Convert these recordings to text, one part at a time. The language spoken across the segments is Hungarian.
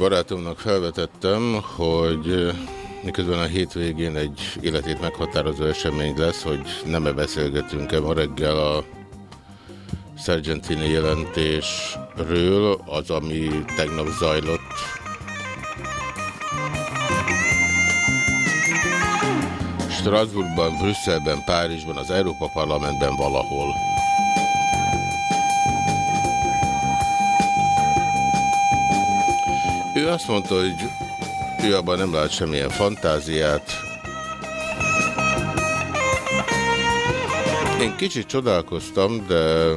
Barátomnak felvetettem, hogy eh, miközben a hétvégén egy életét meghatározó esemény lesz, hogy nem-e beszélgetünk-e ma reggel a Sargentini jelentésről, az, ami tegnap zajlott. Strasbourgban, Brüsszelben, Párizsban, az Európa Parlamentben valahol. Ő azt mondta, hogy ő abban nem lát semmilyen fantáziát. Én kicsit csodálkoztam, de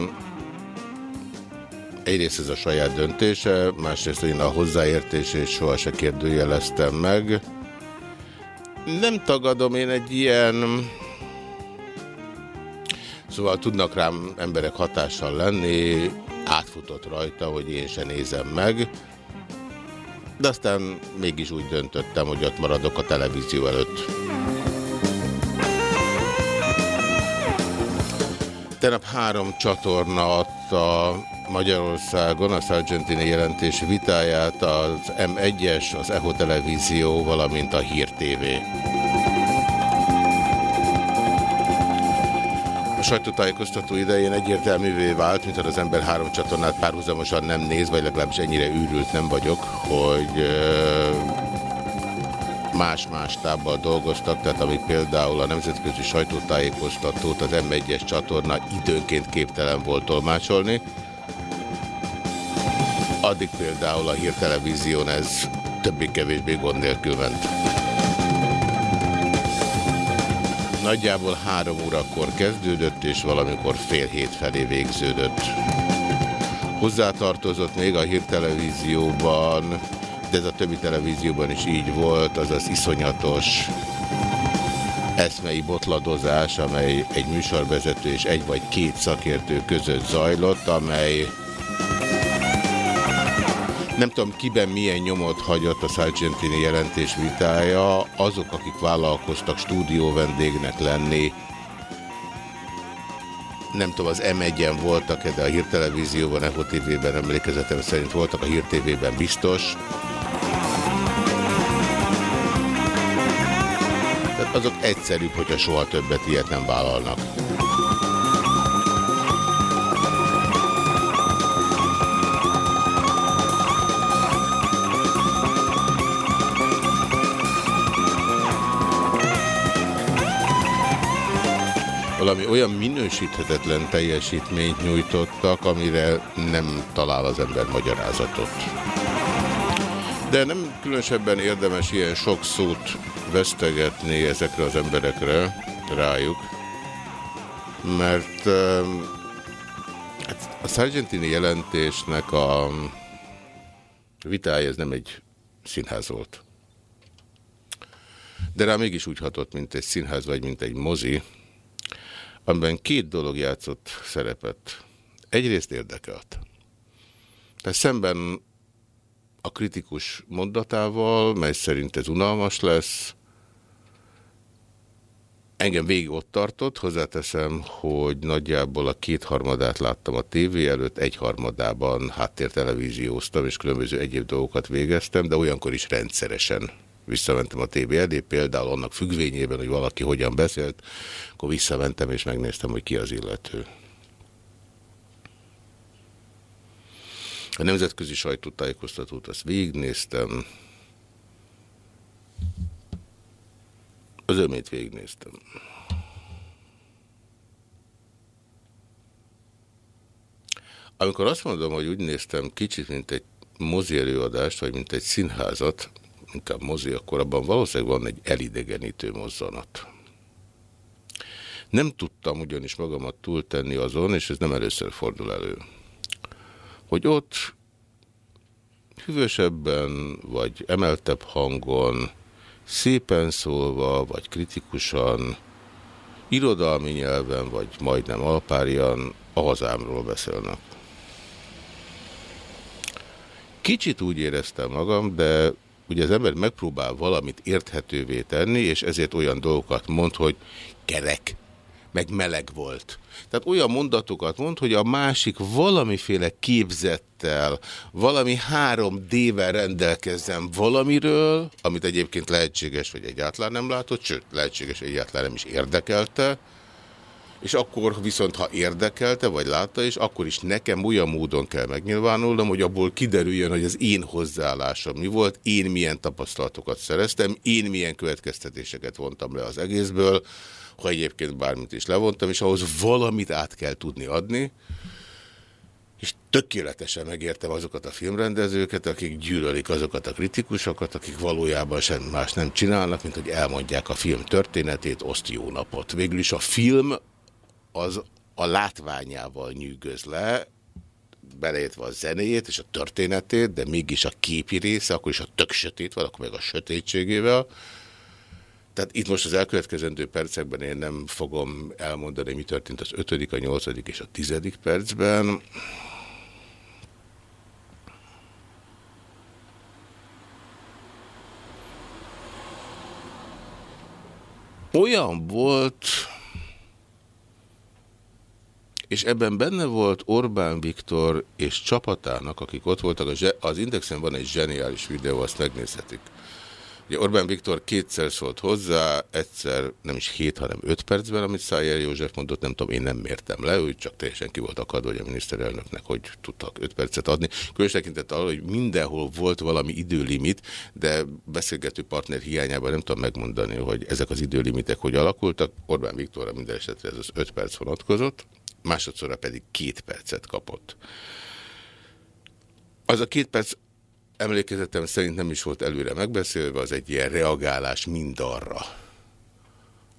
egyrészt ez a saját döntése, másrészt én a hozzáértését soha se kérdőjeleztem meg. Nem tagadom, én egy ilyen... Szóval tudnak rám emberek hatással lenni, átfutott rajta, hogy én se nézem meg. De aztán mégis úgy döntöttem, hogy ott maradok a televízió előtt. Tegnap három csatorna adta Magyarországon a Sargentini jelentés vitáját, az M1-es, az EHO televízió, valamint a Hír TV. A sajtótájékoztató idején egyértelművé vált, mint az ember három csatornát párhuzamosan nem néz, vagy legalábbis ennyire űrült nem vagyok, hogy más-más tábbal dolgoztak, tehát amíg például a nemzetközi sajtótájékoztatót az M1-es csatorna időnként képtelen volt tolmácsolni, addig például a hírtelevízión ez többé-kevésbé gond nélkül ment. Nagyjából három órakor kezdődött, és valamikor fél hét felé végződött. Hozzátartozott még a hírtelevízióban, de ez a többi televízióban is így volt, az az iszonyatos eszmei botladozás, amely egy műsorvezető és egy vagy két szakértő között zajlott, amely nem tudom, kiben milyen nyomot hagyott a Sargentini jelentés vitája, azok, akik vállalkoztak stúdió vendégnek lenni, nem tudom, az M1-en voltak-e, de a hírtelevízióban, Echo TV-ben emlékezetem szerint voltak, a Hír TV-ben biztos. Tehát azok egyszerűbb, hogyha soha többet ilyet nem vállalnak. Valami olyan minősíthetetlen teljesítményt nyújtottak, amire nem talál az ember magyarázatot. De nem különösebben érdemes ilyen sok szót vesztegetni ezekre az emberekre, rájuk, mert hát a Sargentini jelentésnek a vitája ez nem egy színház volt. De rá mégis úgy hatott, mint egy színház vagy mint egy mozi, amiben két dolog játszott szerepet. Egyrészt érdekelt. Tehát szemben a kritikus mondatával, mely szerint ez unalmas lesz, engem végig ott tartott, hozzáteszem, hogy nagyjából a kétharmadát láttam a tévé előtt, egyharmadában háttértelevízióztam, és különböző egyéb dolgokat végeztem, de olyankor is rendszeresen visszamentem a tévé elé, például annak függvényében, hogy valaki hogyan beszélt, akkor visszamentem és megnéztem, hogy ki az illető. A nemzetközi sajtótájékoztatót azt végignéztem, az ömét végignéztem. Amikor azt mondom, hogy úgy néztem kicsit, mint egy mozi előadást, vagy mint egy színházat, inkább mozi, akkor abban valószínűleg van egy elidegenítő mozzanat. Nem tudtam ugyanis magamat túltenni azon, és ez nem először fordul elő, hogy ott hűvösebben, vagy emeltebb hangon, szépen szólva, vagy kritikusan, irodalmi nyelven, vagy majdnem alpárian a hazámról beszélnek. Kicsit úgy éreztem magam, de ugye az ember megpróbál valamit érthetővé tenni, és ezért olyan dolgokat mond, hogy kerek, meg meleg volt. Tehát olyan mondatokat mond, hogy a másik valamiféle képzettel, valami három D-vel rendelkezzen valamiről, amit egyébként lehetséges, vagy egyáltalán nem látott, sőt, lehetséges, hogy egyáltalán nem is érdekelte, és akkor viszont, ha érdekelte, vagy látta, és akkor is nekem olyan módon kell megnyilvánulnom, hogy abból kiderüljön, hogy az én hozzáállásom mi volt, én milyen tapasztalatokat szereztem, én milyen következtetéseket vontam le az egészből, ha egyébként bármit is levontam, és ahhoz valamit át kell tudni adni, és tökéletesen megértem azokat a filmrendezőket, akik gyűlölik azokat a kritikusokat, akik valójában sem más nem csinálnak, mint hogy elmondják a film történetét, oszt jó napot. Végül is a film az a látványával nyűgöz le, beleértve a zenéjét és a történetét, de mégis a képi része, akkor is a tök sötét van, akkor meg a sötétségével, tehát itt most az elkövetkezendő percekben én nem fogom elmondani, mi történt az ötödik, a nyolcadik és a tizedik percben. Olyan volt, és ebben benne volt Orbán Viktor és csapatának, akik ott voltak, az Indexen van egy zseniális videó, azt megnézhetik. Ugye Orbán Viktor kétszer szólt hozzá, egyszer nem is hét, hanem öt percben, amit Szájer József mondott, nem tudom, én nem mértem le, ő csak teljesen ki volt akadva, hogy a miniszterelnöknek hogy tudtak öt percet adni. Különös tekintett arra, hogy mindenhol volt valami időlimit, de beszélgető partner hiányában nem tudom megmondani, hogy ezek az időlimitek hogy alakultak. Orbán Viktorra minden esetre ez az öt perc vonatkozott, másodszorra pedig két percet kapott. Az a két perc emlékezetem szerint nem is volt előre megbeszélve, az egy ilyen reagálás mindarra,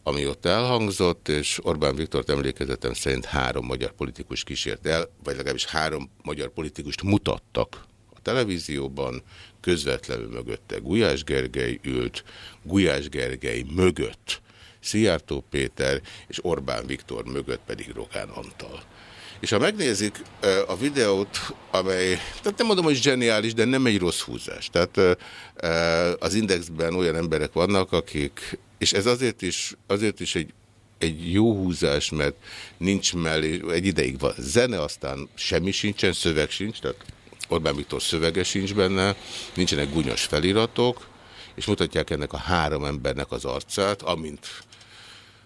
ami ott elhangzott, és Orbán Viktor emlékezetem szerint három magyar politikus kísért el, vagy legalábbis három magyar politikust mutattak a televízióban, közvetlenül mögötte Gulyás Gergely ült, Gulyás Gergely mögött Szijjártó Péter, és Orbán Viktor mögött pedig Rogán Antal. És ha megnézik a videót, amely, tehát nem mondom, hogy zseniális, de nem egy rossz húzás. Tehát az Indexben olyan emberek vannak, akik, és ez azért is, azért is egy, egy jó húzás, mert nincs mellé, egy ideig van zene, aztán semmi sincsen, szöveg sincs, tehát Orbán Viktor szövege sincs benne, nincsenek gúnyos feliratok, és mutatják ennek a három embernek az arcát, amint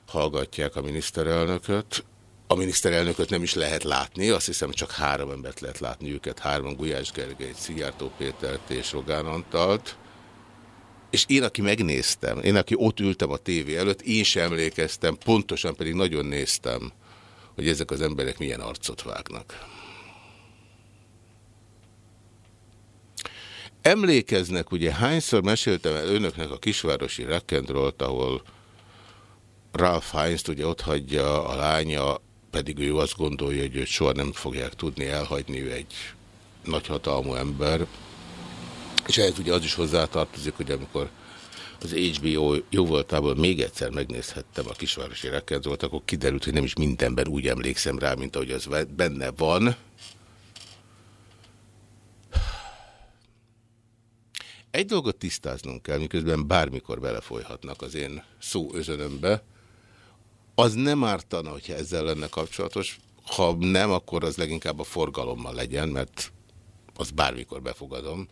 hallgatják a miniszterelnököt, a miniszterelnököt nem is lehet látni, azt hiszem csak három embert lehet látni őket, hárman Gulyás Gergely, Szijjártó Pétert és Rogán Antalt. és én, aki megnéztem, én, aki ott ültem a tévé előtt, én sem emlékeztem, pontosan pedig nagyon néztem, hogy ezek az emberek milyen arcot vágnak. Emlékeznek, ugye hányszor meséltem el önöknek a kisvárosi rock'n'rollt, ahol Ralph Heinz ugye ott hagyja a lánya, pedig ő azt gondolja, hogy őt soha nem fogják tudni elhagyni, ő egy nagyhatalmú ember, és ehhez ugye az is hozzátartozik, hogy amikor az HBO jó voltából még egyszer megnézhettem a kisvárosi rekkenzolt, akkor kiderült, hogy nem is mindenben úgy emlékszem rá, mint ahogy az benne van. Egy dolgot tisztáznunk kell, miközben bármikor belefolyhatnak az én szó özönömbe. Az nem ártana, hogyha ezzel lenne kapcsolatos. Ha nem, akkor az leginkább a forgalommal legyen, mert az bármikor befogadom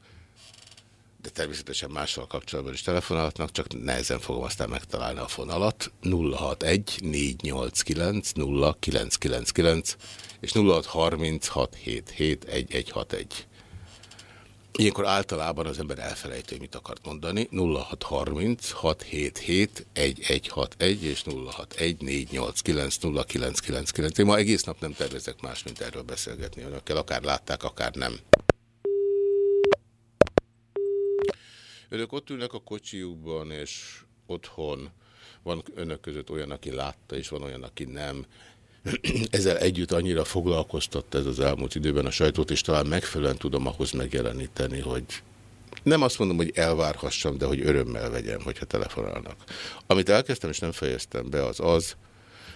de természetesen mással kapcsolatban is telefonálhatnak, csak nehezen fogom aztán megtalálni a fonalat. 061 489 0999 és 0636771161. Ilyenkor általában az ember elfelejtő, hogy mit akart mondani. 0630 677 1161 és 061 489 0999. Én ma egész nap nem tervezek más, mint erről beszélgetni önökkel. Akár látták, akár nem. Önök ott ülnek a kocsiukban, és otthon van önök között olyan, aki látta, és van olyan, aki nem. Ezzel együtt annyira foglalkoztatta ez az elmúlt időben a sajtót, és talán megfelelően tudom ahhoz megjeleníteni, hogy nem azt mondom, hogy elvárhassam, de hogy örömmel vegyem, hogyha telefonálnak. Amit elkezdtem, és nem fejeztem be, az az,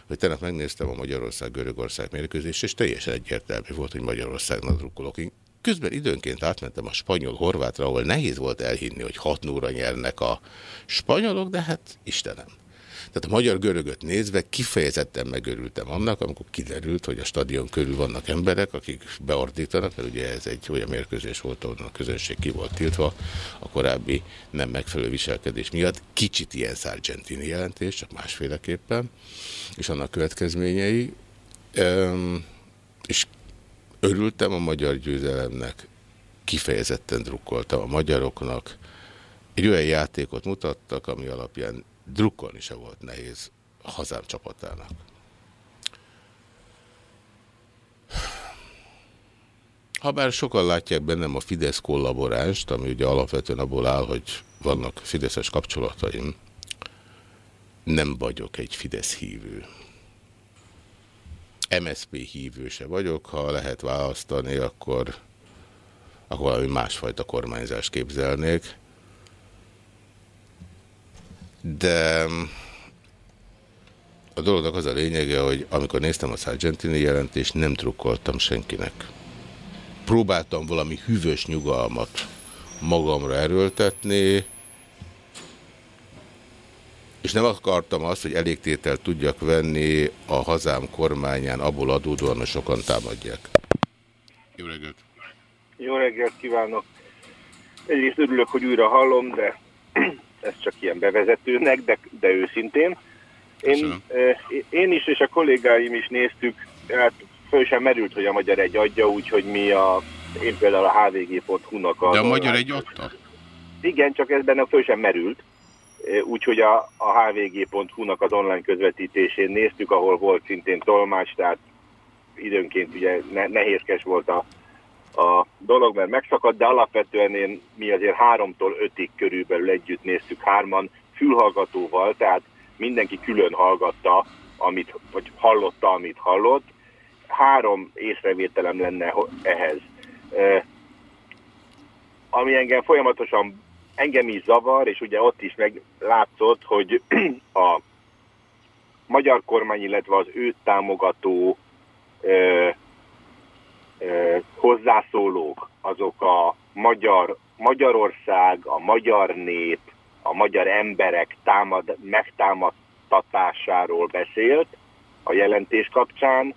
hogy tegnap megnéztem a Magyarország-Görögország mérkőzést, és teljesen egyértelmű volt, hogy Magyarországnak drukkolok. Közben időnként átmentem a spanyol-horvátra, ahol nehéz volt elhinni, hogy 6 0 nyernek a spanyolok, de hát Istenem. Tehát a magyar-görögöt nézve kifejezetten megörültem annak, amikor kiderült, hogy a stadion körül vannak emberek, akik beordítanak, mert ugye ez egy olyan mérkőzés volt, ahol a közönség ki volt tiltva a korábbi nem megfelelő viselkedés miatt. Kicsit ilyen Sargentini jelentés, csak másféleképpen, és annak következményei. Üm, és Örültem a magyar győzelemnek, kifejezetten drukkoltam a magyaroknak. Egy olyan játékot mutattak, ami alapján drukkolni se volt nehéz hazám csapatának. Habár sokan látják bennem a Fidesz kollaboránst, ami ugye alapvetően abból áll, hogy vannak Fideszes kapcsolataim, nem vagyok egy Fidesz hívő. MSZP hívő se vagyok, ha lehet választani, akkor, akkor valami másfajta kormányzást képzelnék. De a dolognak az a lényege, hogy amikor néztem a Sargentini jelentést, nem trukkoltam senkinek. Próbáltam valami hűvös nyugalmat magamra erőltetni, és nem akartam azt, hogy elégtételt tudjak venni a hazám kormányán, abból adódóan, hogy sokan támadják. Jó reggelt! Jó reggelt kívánok! Egyrészt örülök, hogy újra hallom, de ez csak ilyen bevezetőnek, de, de őszintén. Én, én is és a kollégáim is néztük, hát föl sem merült, hogy a Magyar egy adja, úgyhogy mi a, én például a hvg.hu-nak a... De a Magyar egy adta? Igen, csak ez benne föl sem merült úgyhogy a, a hvg.hu-nak az online közvetítésén néztük, ahol volt szintén tolmács, tehát időnként ugye ne, nehézkes volt a, a dolog, mert megszakadt, de alapvetően én, mi azért háromtól ötig körülbelül együtt néztük hárman fülhallgatóval, tehát mindenki külön hallgatta, amit, vagy hallotta, amit hallott. Három észrevételem lenne ehhez. Ami engem folyamatosan engem is zavar, és ugye ott is meglátszott, hogy a magyar kormány, illetve az őt támogató ö, hozzászólók, azok a magyar, Magyarország, a magyar nép, a magyar emberek támad, megtámadtatásáról beszélt a jelentés kapcsán,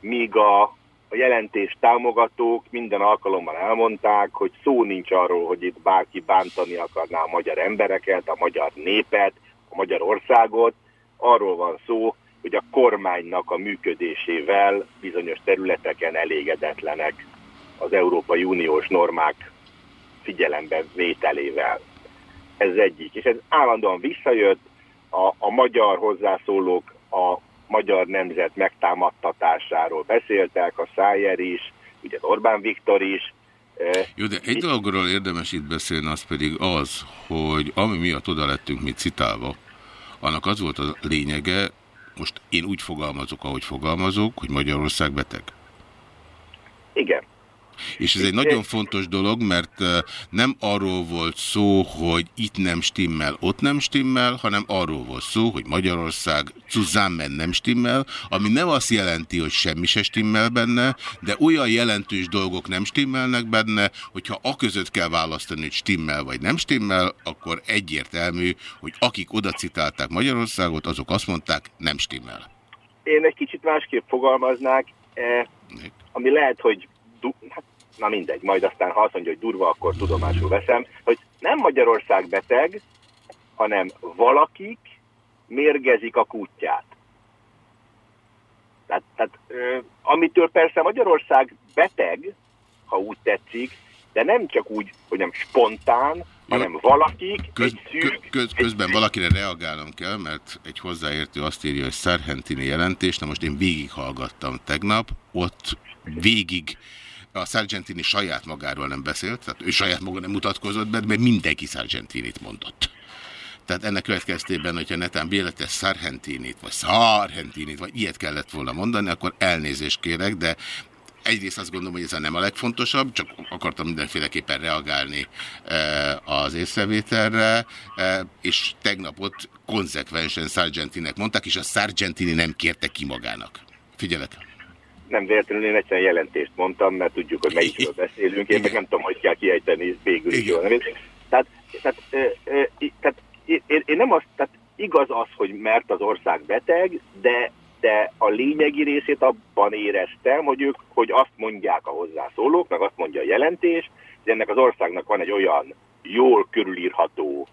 míg a a jelentés támogatók minden alkalommal elmondták, hogy szó nincs arról, hogy itt bárki bántani akarná a magyar embereket, a magyar népet, a magyar országot. Arról van szó, hogy a kormánynak a működésével bizonyos területeken elégedetlenek az Európai Uniós normák figyelembe vételével. Ez egyik. És ez állandóan visszajött, a, a magyar hozzászólók a magyar nemzet megtámadtatásáról beszéltek, a Szájer is, ugye Orbán Viktor is. Jó, de egy dologról érdemes itt beszélni, az pedig az, hogy ami miatt oda lettünk mi citálva, annak az volt a lényege, most én úgy fogalmazok, ahogy fogalmazok, hogy Magyarország beteg. Igen. És ez egy nagyon fontos dolog, mert nem arról volt szó, hogy itt nem stimmel, ott nem stimmel, hanem arról volt szó, hogy Magyarország zusammen nem stimmel, ami nem azt jelenti, hogy semmi se stimmel benne, de olyan jelentős dolgok nem stimmelnek benne, hogyha a között kell választani, hogy stimmel vagy nem stimmel, akkor egyértelmű, hogy akik oda citálták Magyarországot, azok azt mondták, nem stimmel. Én egy kicsit másképp fogalmaznák, eh, ami lehet, hogy hát, na mindegy, majd aztán ha azt mondja, hogy durva, akkor tudomásul veszem, hogy nem Magyarország beteg, hanem valakik mérgezik a kutyát. Tehát, tehát ö, amitől persze Magyarország beteg, ha úgy tetszik, de nem csak úgy, hogy nem spontán, hanem valakik, köz, egy szűk... Köz, közben egy... valakire reagálnom kell, mert egy hozzáértő azt írja, hogy Szerhentini jelentés, na most én végighallgattam tegnap, ott végig a Sargentini saját magáról nem beszélt, tehát ő saját maga nem mutatkozott be, mert mindenki Sargentinit mondott. Tehát ennek következtében, hogyha netán véletes Sargentinit, vagy Sargentinit, vagy ilyet kellett volna mondani, akkor elnézést kérek, de egyrészt azt gondolom, hogy ez a nem a legfontosabb, csak akartam mindenféleképpen reagálni e, az észrevételre, e, és tegnap ott konzekvensen Sargentinek mondták, és a Sargentini nem kérte ki magának. Figyelek! Nem véletlenül én egyszerűen jelentést mondtam, mert tudjuk, hogy melyikről beszélünk. Én meg nem tudom, hogy kell kiejteni végül is jól. Tehát, tehát, tehát én, én nem azt, tehát igaz az, hogy mert az ország beteg, de, de a lényegi részét abban éreztem, hogy ők, hogy azt mondják a hozzászólók, meg azt mondja a jelentés, hogy ennek az országnak van egy olyan jól körülírható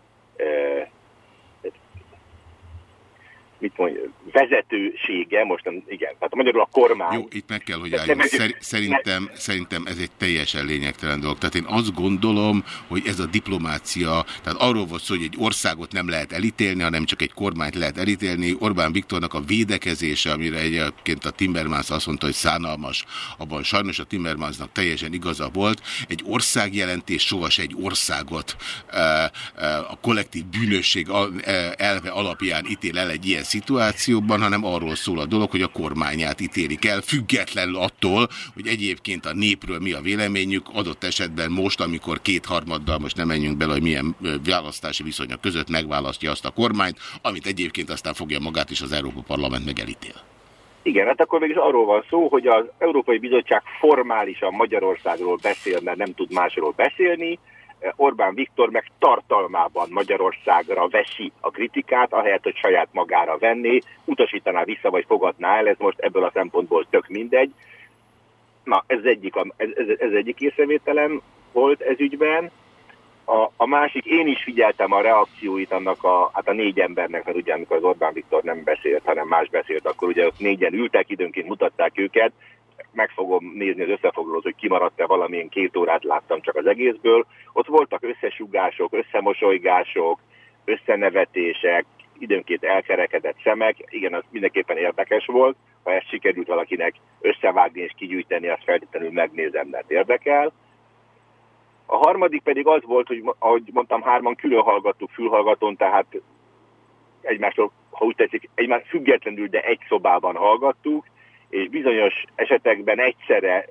mit mondja, vezetősége, most nem, igen, tehát magyarul a kormány. Jó, itt meg kell, hogy álljunk. Szer szerintem, szerintem ez egy teljesen lényegtelen dolog. Tehát én azt gondolom, hogy ez a diplomácia, tehát arról volt szó, hogy egy országot nem lehet elítélni, hanem csak egy kormányt lehet elítélni. Orbán Viktornak a védekezése, amire egyébként a Timmermans azt mondta, hogy szánalmas, abban sajnos a Timmermansnak teljesen igaza volt. Egy országjelentés soha egy országot a kollektív bűnösség elve alapján ítél el egy ilyen szituációban, hanem arról szól a dolog, hogy a kormányát ítélik el, függetlenül attól, hogy egyébként a népről mi a véleményük, adott esetben most, amikor kétharmaddal, most nem menjünk bele, hogy milyen választási viszonyok között megválasztja azt a kormányt, amit egyébként aztán fogja magát is az Európa Parlament megelítél. Igen, hát akkor mégis arról van szó, hogy az Európai Bizottság formálisan Magyarországról beszél, mert nem tud másról beszélni, Orbán Viktor meg tartalmában Magyarországra vesi a kritikát, ahelyett, hogy saját magára venné, utasítaná vissza, vagy fogadná el, ez most ebből a szempontból tök mindegy. Na, ez egyik, ez, ez, egyik észrevételem volt ez ügyben. A, a másik, én is figyeltem a reakcióit annak a, hát a négy embernek, mert ugye amikor az Orbán Viktor nem beszélt, hanem más beszélt, akkor ugye ott négyen ültek, időnként mutatták őket, meg fogom nézni az összefoglalót, hogy kimaradt-e valamilyen két órát láttam csak az egészből. Ott voltak összesugások, összemosolygások, összenevetések, időnként elkerekedett szemek. Igen, az mindenképpen érdekes volt. Ha ezt sikerült valakinek összevágni és kigyűjteni, azt feltétlenül megnézem, mert érdekel. A harmadik pedig az volt, hogy ahogy mondtam, hárman külön hallgattuk fülhallgatón, tehát egymástól, ha úgy tetszik, egymás függetlenül, de egy szobában hallgattuk, és bizonyos esetekben egyszerre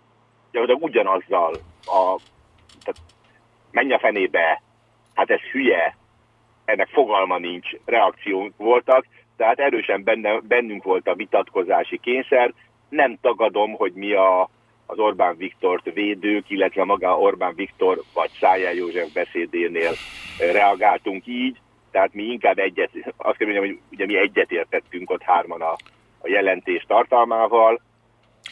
gyakorlatilag ugyanazzal a, tehát menj a fenébe, hát ez hülye, ennek fogalma nincs, reakciónk voltak, tehát erősen benne, bennünk volt a vitatkozási kényszer. Nem tagadom, hogy mi a, az Orbán Viktort védők, illetve maga Orbán Viktor vagy Szájá József beszédénél reagáltunk így, tehát mi inkább egyet, azt kell mondjam, hogy ugye mi egyet értettünk ott hárman a, a jelentés tartalmával.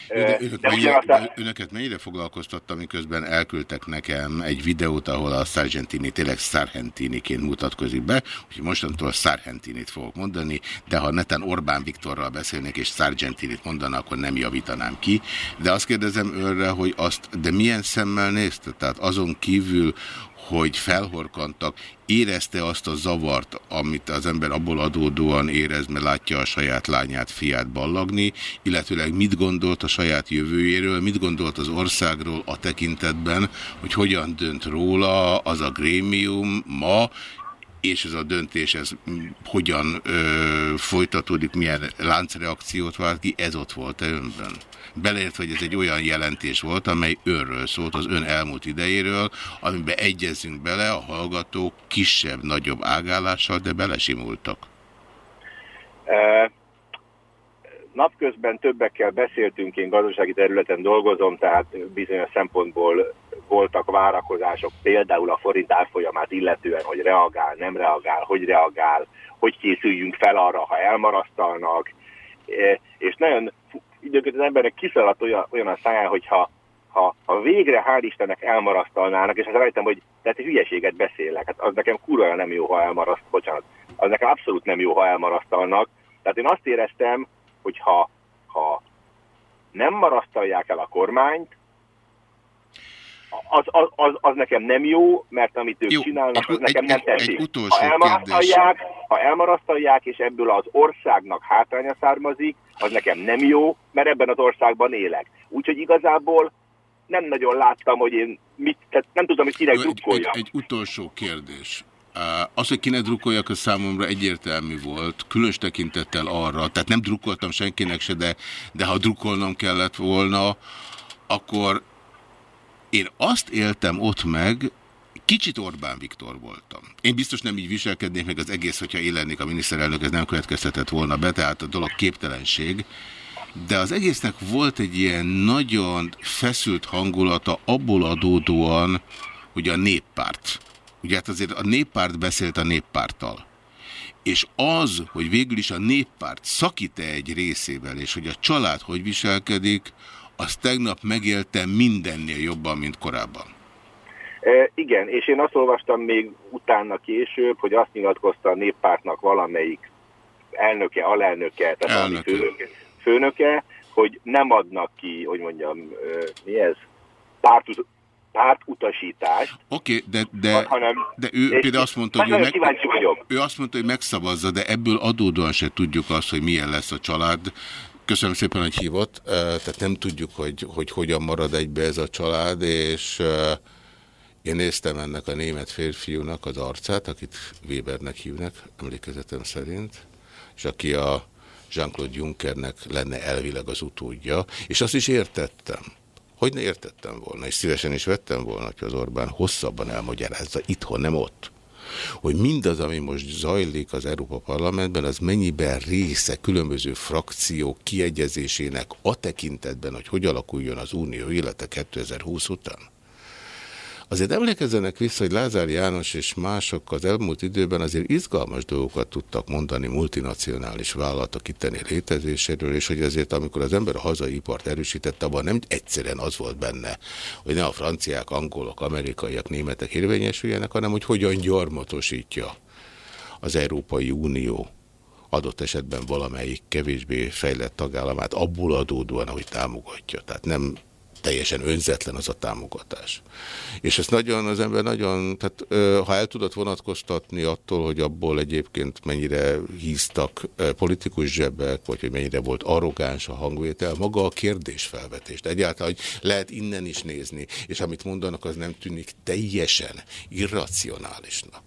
De önök de mennyire, aztán... Önöket mennyire foglalkoztatta, miközben elküldtek nekem egy videót, ahol a Sargentini tényleg Sargentiniként mutatkozik be, úgyhogy mostantól Sargentinit fogok mondani, de ha neten Orbán Viktorral beszélnék és Sargentinit mondanak, akkor nem javítanám ki. De azt kérdezem önre, hogy azt, de milyen szemmel nézte? Tehát azon kívül, hogy felhorkantak, érezte azt a zavart, amit az ember abból adódóan érez, mert látja a saját lányát, fiát ballagni, illetőleg mit gondolt a saját jövőjéről, mit gondolt az országról a tekintetben, hogy hogyan dönt róla az a grémium ma, és ez a döntés ez hogyan ö, folytatódik, milyen láncreakciót vált ki, ez ott volt-e önben? Beleért, hogy ez egy olyan jelentés volt, amely önről szólt, az ön elmúlt idejéről, amiben egyezünk bele, a hallgatók kisebb-nagyobb ágállással, de belesimultak. napközben többekkel beszéltünk, én gazdasági területen dolgozom, tehát bizonyos szempontból voltak várakozások, például a forint árfolyamát illetően, hogy reagál, nem reagál, hogy reagál, hogy készüljünk fel arra, ha elmarasztalnak, és nagyon időnként az embernek kiszaladt olyan, olyan a száján, hogyha ha, ha végre hál' Istennek elmarasztalnának, és azt rájöttem, hogy tehát egy hülyeséget beszélek, hát az nekem kurva nem jó, ha elmaraszt, bocsánat, az nekem abszolút nem jó, ha elmarasztalnak. Tehát én azt éreztem, hogy ha, ha nem marasztalják el a kormányt, az, az, az, az nekem nem jó, mert amit ők jó, csinálnak, az nekem egy, nem tetszik. Ha elmarasztalják, ha elmarasztalják, és ebből az országnak hátránya származik, az nekem nem jó, mert ebben az országban élek. Úgyhogy igazából nem nagyon láttam, hogy én mit, tehát nem tudom, hogy kinek drukkoljak. Egy, egy, egy utolsó kérdés. Az, hogy kinek drukkoljak, az számomra egyértelmű volt, különös tekintettel arra, tehát nem drukkoltam senkinek se, de, de ha drukkolnom kellett volna, akkor én azt éltem ott meg, kicsit Orbán Viktor voltam. Én biztos nem így viselkednék meg az egész, hogyha én lennék a miniszterelnök, ez nem következtetett volna be, tehát a dolog képtelenség. De az egésznek volt egy ilyen nagyon feszült hangulata abból adódóan, hogy a néppárt. Ugye hát azért a néppárt beszélt a néppárttal. És az, hogy végül is a néppárt szakít-e egy részével, és hogy a család hogy viselkedik, azt tegnap megéltem mindennél jobban, mint korábban. E, igen, és én azt olvastam még utána később, hogy azt nyilatkozta a néppártnak valamelyik elnöke, alelnöke, tehát elnöke. Főnöke, főnöke, hogy nem adnak ki, hogy mondjam, mi ez? Párt, pártutasítást. Oké, okay, de, de, hanem, de ő például azt mondta, hogy ő, meg, ő azt mondta, hogy megszavazza, de ebből adódóan se tudjuk azt, hogy milyen lesz a család. Köszönöm szépen, hogy hívott. Tehát nem tudjuk, hogy, hogy hogyan marad egybe ez a család, és én néztem ennek a német férfiúnak az arcát, akit Webernek hívnak, emlékezetem szerint, és aki a Jean-Claude Junckernek lenne elvileg az utódja, és azt is értettem. Hogy ne értettem volna, és szívesen is vettem volna, hogy az Orbán hosszabban elmagyarázza itthon, nem ott hogy mindaz, ami most zajlik az Európa Parlamentben, az mennyiben része különböző frakciók kiegyezésének a tekintetben, hogy hogy alakuljon az unió élete 2020 után? Azért emlékezzenek vissza, hogy Lázár János és mások az elmúlt időben azért izgalmas dolgokat tudtak mondani multinacionális vállalatok itteni létezéséről, és hogy azért amikor az ember a hazai ipart erősítette, abban nem egyszerűen az volt benne, hogy ne a franciák, angolok, amerikaiak, németek érvényesüljenek, hanem hogy hogyan gyarmatosítja az Európai Unió adott esetben valamelyik kevésbé fejlett tagállamát abból adódóan, ahogy támogatja. Tehát nem teljesen önzetlen az a támogatás. És ezt nagyon, az ember nagyon, tehát ha el tudott vonatkoztatni attól, hogy abból egyébként mennyire híztak politikus zsebek, vagy hogy mennyire volt arrogáns a hangvétel, maga a kérdésfelvetést. Egyáltalán, hogy lehet innen is nézni, és amit mondanak, az nem tűnik teljesen irracionálisnak.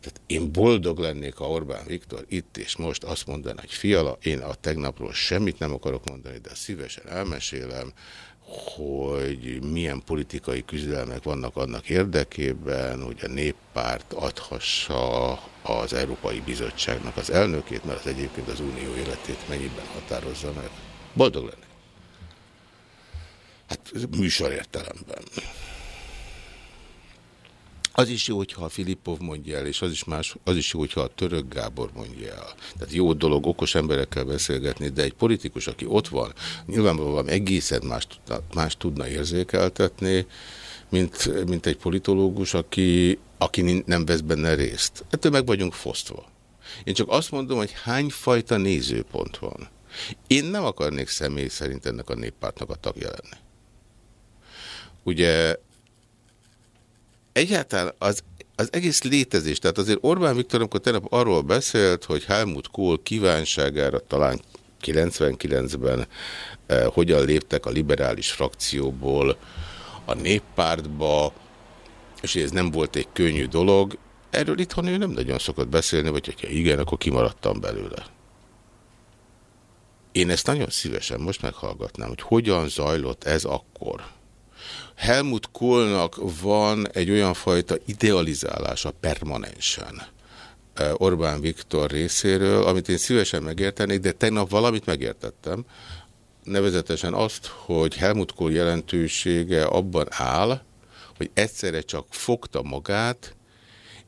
Tehát én boldog lennék, ha Orbán Viktor itt és most azt mondaná, hogy fiala, én a tegnapról semmit nem akarok mondani, de szívesen elmesélem, hogy milyen politikai küzdelmek vannak annak érdekében, hogy a néppárt adhassa az Európai Bizottságnak az elnökét, mert az egyébként az unió életét mennyiben határozza meg. Boldog lenni. Hát műsor értelemben. Az is jó, hogyha a Filippov mondja el, és az is, más, az is jó, hogyha a török Gábor mondja el. Tehát jó dolog okos emberekkel beszélgetni, de egy politikus, aki ott van, nyilvánvalóan egészen más, más tudna érzékeltetni, mint, mint egy politológus, aki, aki nem vesz benne részt. Ettől meg vagyunk fosztva. Én csak azt mondom, hogy hányfajta nézőpont van. Én nem akarnék személy szerint ennek a néppártnak a tagja lenni. Ugye egyáltalán az, az egész létezés, tehát azért Orbán Viktor, amikor tegnap arról beszélt, hogy Helmut Kohl kívánságára talán 99-ben eh, hogyan léptek a liberális frakcióból a néppártba, és ez nem volt egy könnyű dolog, erről itthon ő nem nagyon szokott beszélni, vagy hogyha igen, akkor kimaradtam belőle. Én ezt nagyon szívesen most meghallgatnám, hogy hogyan zajlott ez akkor. Helmut Kohlnak van egy olyan fajta idealizálása permanensen Orbán Viktor részéről, amit én szívesen megértenék, de tegnap valamit megértettem, nevezetesen azt, hogy Helmut Kohl jelentősége abban áll, hogy egyszerre csak fogta magát,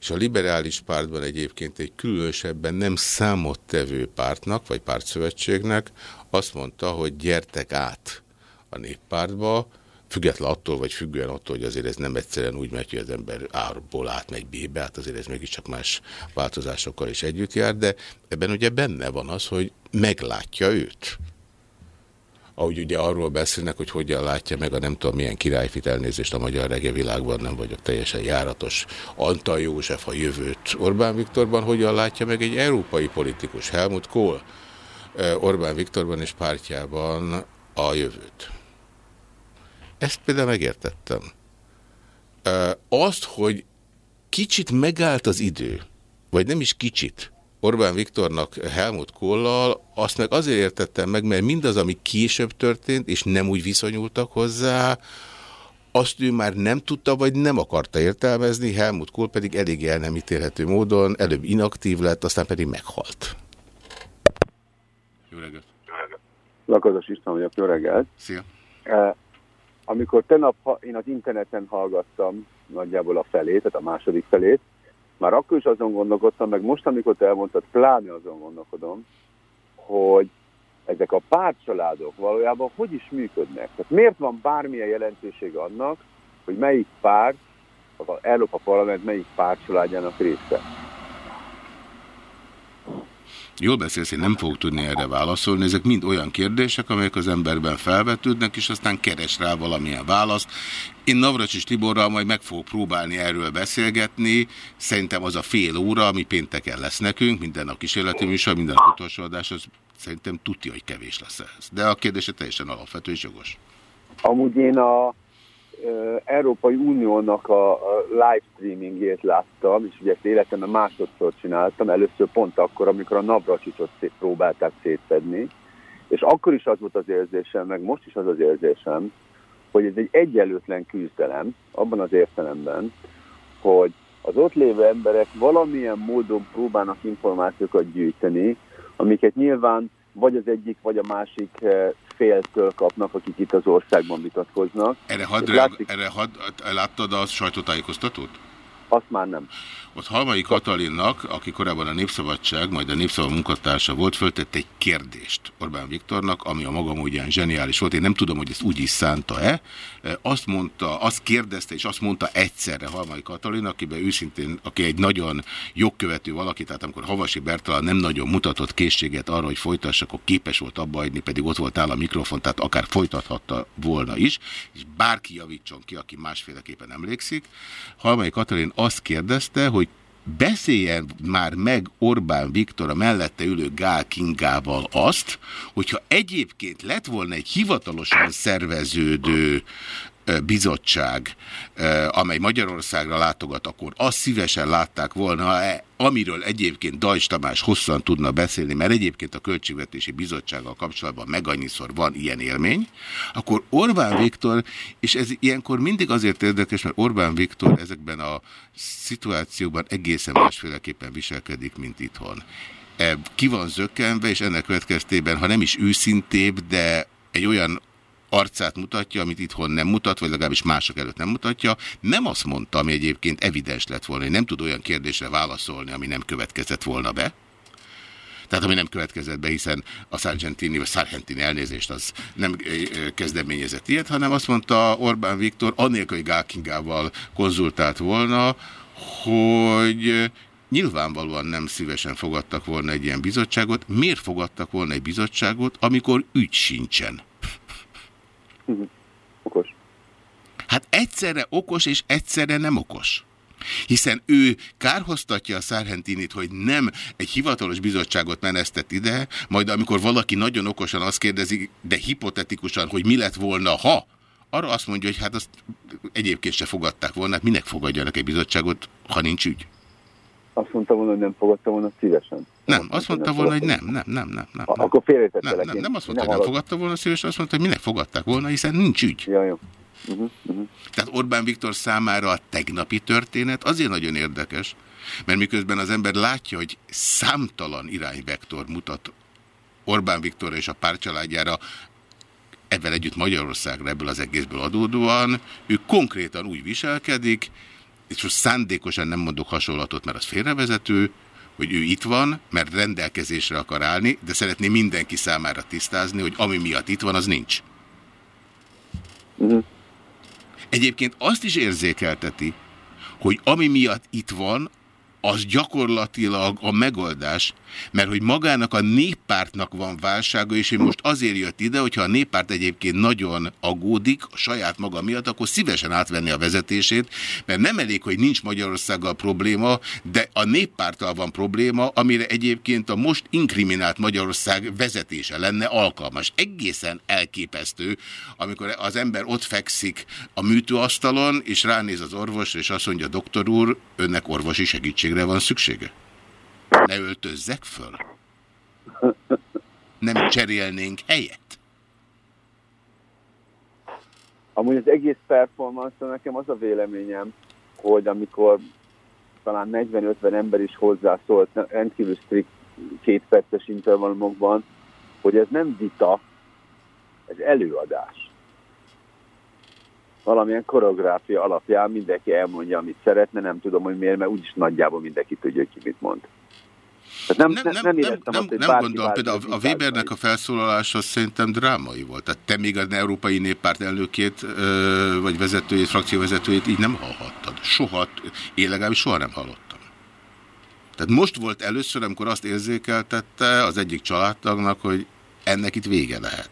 és a liberális pártban egyébként egy különösebben nem számottevő pártnak, vagy pártszövetségnek azt mondta, hogy gyertek át a néppártba, független attól, vagy függően attól, hogy azért ez nem egyszerűen úgy megy, hogy az ember A-ból átmegy B-be, hát azért ez mégiscsak más változásokkal is együtt jár, de ebben ugye benne van az, hogy meglátja őt ahogy ugye arról beszélnek, hogy hogyan látja meg a nem tudom milyen királyfit elnézést a magyar világban, nem vagyok teljesen járatos. Antal József a jövőt Orbán Viktorban, hogyan látja meg egy európai politikus, Helmut Kohl Orbán Viktorban és pártjában a jövőt. Ezt például megértettem. Azt, hogy kicsit megállt az idő, vagy nem is kicsit, Orbán Viktornak Helmut Kollal, azt meg azért értettem meg, mert mindaz, ami később történt, és nem úgy viszonyultak hozzá, azt ő már nem tudta, vagy nem akarta értelmezni, Helmut Kohl pedig elég el nem ítélhető módon előbb inaktív lett, aztán pedig meghalt. Jó reggelt! Lakatos István vagyok, jó reggelt! Szia! Amikor tenap én az interneten hallgattam nagyjából a felét, tehát a második felét, már akkor is azon gondolkodtam, meg most, amikor te elmondtad, pláne azon gondolkodom, hogy ezek a pártcsaládok valójában hogy is működnek. Tehát miért van bármilyen jelentőség annak, hogy melyik párt, az Európa Parlament melyik pártcsaládjának része. Jól beszélsz, én nem fogok tudni erre válaszolni. Ezek mind olyan kérdések, amelyek az emberben felvetődnek, és aztán keres rá valamilyen választ. Én Navracsis Tiborral majd meg fogok próbálni erről beszélgetni. Szerintem az a fél óra, ami pénteken lesz nekünk, minden a kísérleti műsor, minden a utolsó adás, az szerintem tudja, hogy kevés lesz ez. De a kérdése teljesen alapvető és jogos. Amúgy én a Európai Uniónak a, live streamingjét láttam, és ugye ezt életemben másodszor csináltam, először pont akkor, amikor a Navracsicsot próbálták szétszedni, és akkor is az volt az érzésem, meg most is az az érzésem, hogy ez egy egyenlőtlen küzdelem, abban az értelemben, hogy az ott lévő emberek valamilyen módon próbálnak információkat gyűjteni, amiket nyilván vagy az egyik, vagy a másik féltől kapnak, akik itt az országban vitatkoznak. Erre, had, látszik... erre had, láttad a sajtótájékoztatót? Azt már nem. Ott Halmai Katalinnak, aki korábban a Népszabadság, majd a Népszava munkatársa volt, föltette egy kérdést Orbán Viktornak, ami a maga módján zseniális volt. Én nem tudom, hogy ezt úgy is szánta-e. Azt mondta, azt kérdezte, és azt mondta egyszerre Halmai Katalin, akiben őszintén, aki egy nagyon jogkövető valaki, tehát amikor Havasi Bertalan nem nagyon mutatott készséget arra, hogy folytassa, akkor képes volt abba hagyni, pedig ott volt áll a mikrofon, tehát akár folytathatta volna is, és bárki javítson ki, aki másféleképpen emlékszik. Halmai Katalin azt kérdezte, hogy beszéljen már meg Orbán Viktor a mellette ülő Gál Kingával azt, hogyha egyébként lett volna egy hivatalosan szerveződő bizottság, amely Magyarországra látogat, akkor azt szívesen látták volna, amiről egyébként Dajs Tamás hosszan tudna beszélni, mert egyébként a Költségvetési Bizottsággal kapcsolatban meg annyiszor van ilyen élmény, akkor Orbán Viktor, és ez ilyenkor mindig azért érdekes, mert Orbán Viktor ezekben a szituációban egészen másféleképpen viselkedik, mint itthon. E, ki van zökkenve, és ennek következtében, ha nem is őszintébb, de egy olyan arcát mutatja, amit itthon nem mutat, vagy legalábbis mások előtt nem mutatja. Nem azt mondta, ami egyébként evidens lett volna, hogy nem tud olyan kérdésre válaszolni, ami nem következett volna be. Tehát ami nem következett be, hiszen a Sargentini, vagy Sargentini elnézést az nem kezdeményezett ilyet, hanem azt mondta Orbán Viktor, annélkül, hogy Gákingával konzultált volna, hogy nyilvánvalóan nem szívesen fogadtak volna egy ilyen bizottságot. Miért fogadtak volna egy bizottságot, amikor ügy sincsen? Uh-huh. Okos. Hát egyszerre okos és egyszerre nem okos. Hiszen ő kárhoztatja a Szárhentinit, hogy nem egy hivatalos bizottságot menesztett ide, majd amikor valaki nagyon okosan azt kérdezi, de hipotetikusan, hogy mi lett volna, ha, arra azt mondja, hogy hát azt egyébként se fogadták volna, hát minek fogadjanak egy bizottságot, ha nincs ügy? Azt mondta volna, hogy nem fogadta volna szívesen. Nem, azt mondta volna, hogy nem, nem, nem, nem. nem. Akkor félretettelek. Nem, nem, nem azt mondta, hogy nem fogadta volna szívesen, azt mondta, hogy minek fogadták volna, hiszen nincs ügy. Ja, jó. Uh -huh, uh -huh. Tehát Orbán Viktor számára a tegnapi történet azért nagyon érdekes, mert miközben az ember látja, hogy számtalan irányvektor mutat Orbán Viktor és a párcsaládjára, ebben együtt Magyarországra ebből az egészből adódóan, ő konkrétan úgy viselkedik, és most szándékosan nem mondok hasonlatot, mert az félrevezető, hogy ő itt van, mert rendelkezésre akar állni, de szeretné mindenki számára tisztázni, hogy ami miatt itt van, az nincs. Uh -huh. Egyébként azt is érzékelteti, hogy ami miatt itt van, az gyakorlatilag a megoldás, mert hogy magának a néppártnak van válsága, és ő most azért jött ide, hogyha a néppárt egyébként nagyon aggódik a saját maga miatt, akkor szívesen átvenni a vezetését, mert nem elég, hogy nincs Magyarországgal probléma, de a néppárttal van probléma, amire egyébként a most inkriminált Magyarország vezetése lenne alkalmas. Egészen elképesztő, amikor az ember ott fekszik a műtőasztalon, és ránéz az orvosra, és azt mondja, doktor úr, önnek orvosi segítségre van szüksége? Ne öltözzek föl? Nem cserélnénk helyet? Amúgy az egész performance nekem az a véleményem, hogy amikor talán 40-50 ember is hozzászólt, rendkívül strikt két perces intervallumokban, hogy ez nem vita, ez előadás. Valamilyen koreográfia alapján mindenki elmondja, amit szeretne, nem tudom, hogy miért, mert úgyis nagyjából mindenki tudja, ki mit mond. Tehát nem, nem, nem, nem, nem, azt, nem, nem gondolom, például a, a Webernek a felszólalása szerintem drámai volt. Tehát te még az Európai Néppárt elnökét, vagy vezetőjét, frakcióvezetőjét így nem hallhattad. Soha, én legalábbis soha nem hallottam. Tehát most volt először, amikor azt érzékeltette az egyik családtagnak, hogy ennek itt vége lehet.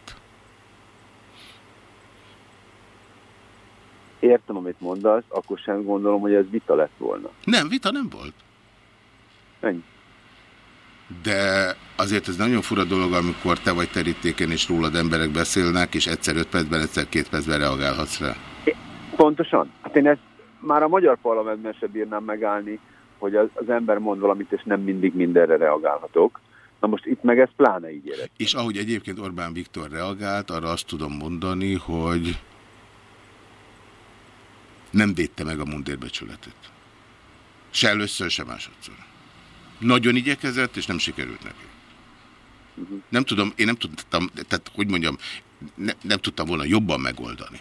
Értem, amit mondasz, akkor sem gondolom, hogy ez vita lett volna. Nem, vita nem volt. Ennyi de azért ez nagyon fura dolog, amikor te vagy terítéken, és rólad emberek beszélnek, és egyszer öt percben, egyszer két percben reagálhatsz rá. Pontosan. Hát én ezt már a magyar parlamentben sem bírnám megállni, hogy az, az ember mond valamit, és nem mindig mindenre reagálhatok. Na most itt meg ez pláne így érek. És ahogy egyébként Orbán Viktor reagált, arra azt tudom mondani, hogy nem védte meg a mundérbecsületet. Se először, se másodszor. Nagyon igyekezett, és nem sikerült neki. Nem tudom, én nem tudtam, tehát hogy mondjam, ne, nem tudtam volna jobban megoldani.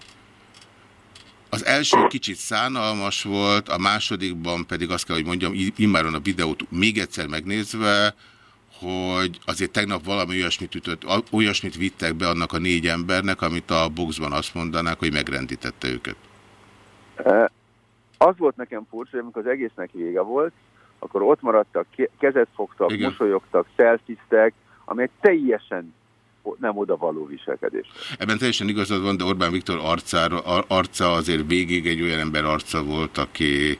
Az első kicsit szánalmas volt, a másodikban pedig azt kell, hogy mondjam, immáron a videót még egyszer megnézve, hogy azért tegnap valami olyasmit, ütött, olyasmit vittek be annak a négy embernek, amit a boxban azt mondanák, hogy megrendítette őket. Az volt nekem furcsa, hogy amikor az egésznek vége volt, akkor ott maradtak, kezet fogtak, Igen. mosolyogtak, szelfiztek, ami egy teljesen nem oda való viselkedés. Ebben teljesen igazad van, de Orbán Viktor arcára, arca azért végig egy olyan ember arca volt, aki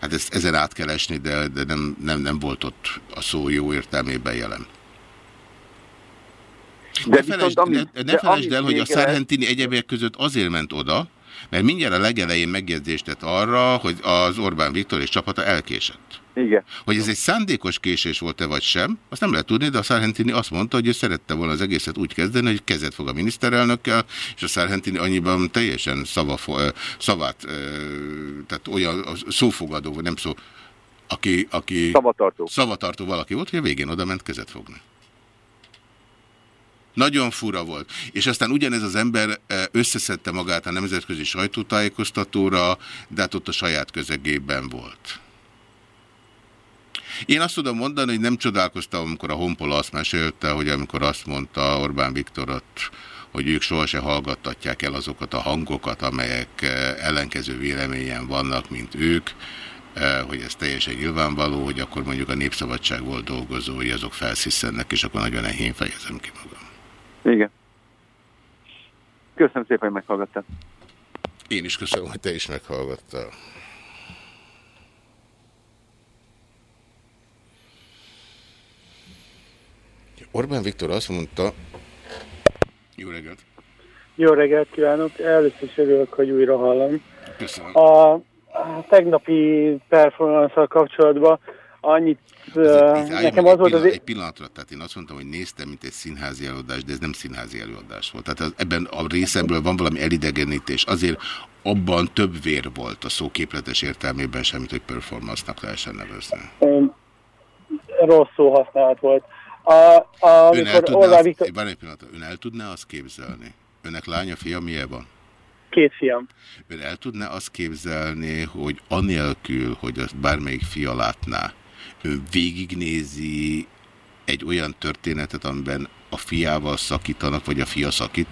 hát ezt, ezen át kell esni, de, de nem, nem, nem volt ott a szó jó értelmében jelen. De ne felejtsd, amit, ne, ne felejtsd el, hogy a Szerhentini egyebek között azért ment oda, mert mindjárt a legelején megjegyzést tett arra, hogy az Orbán Viktor és csapata elkésett. Igen. Hogy ez egy szándékos késés volt-e vagy sem, azt nem lehet tudni, de a Szárhentini azt mondta, hogy ő szerette volna az egészet úgy kezdeni, hogy kezet fog a miniszterelnökkel, és a Szárhentini annyiban teljesen szava, szavát, tehát olyan szófogadó, vagy nem szó, aki, aki szavatartó. szavatartó valaki volt, hogy a végén oda ment kezet fogni. Nagyon fura volt. És aztán ugyanez az ember összeszedte magát a nemzetközi sajtótájékoztatóra, de hát ott a saját közegében volt. Én azt tudom mondani, hogy nem csodálkoztam, amikor a Honpol azt mesélte, hogy amikor azt mondta Orbán Viktorot, hogy ők sohasem hallgattatják el azokat a hangokat, amelyek eh, ellenkező véleményen vannak, mint ők, eh, hogy ez teljesen nyilvánvaló, hogy akkor mondjuk a Népszabadság volt dolgozói, azok felsziszennek, és akkor nagyon enyhén fejezem ki magam. Igen. Köszönöm szépen, hogy meghallgattál. Én is köszönöm, hogy te is meghallgattál. Orbán Viktor azt mondta, jó reggelt! Jó reggelt kívánok! Először is örülök, hogy újra hallom. Köszönöm. A, a tegnapi performance kapcsolatban annyit Ez, uh, nekem az volt az... Egy pillanatra, tehát én azt mondtam, hogy néztem, mint egy színházi előadás, de ez nem színházi előadás volt. Tehát az, ebben a részemből van valami elidegenítés. Azért abban több vér volt a szóképletes értelmében semmit, hogy performance-nak lehessen nevezni. Um, rossz szó használat volt. A, a, ön, el tudná Viktor... egy pillanat, ön el tudná azt képzelni? Önnek lánya, fia, milyen van? Két fiam. Ön el tudná azt képzelni, hogy anélkül, hogy azt bármelyik fia látná, ő végignézi egy olyan történetet, amiben a fiával szakítanak, vagy a fia szakít?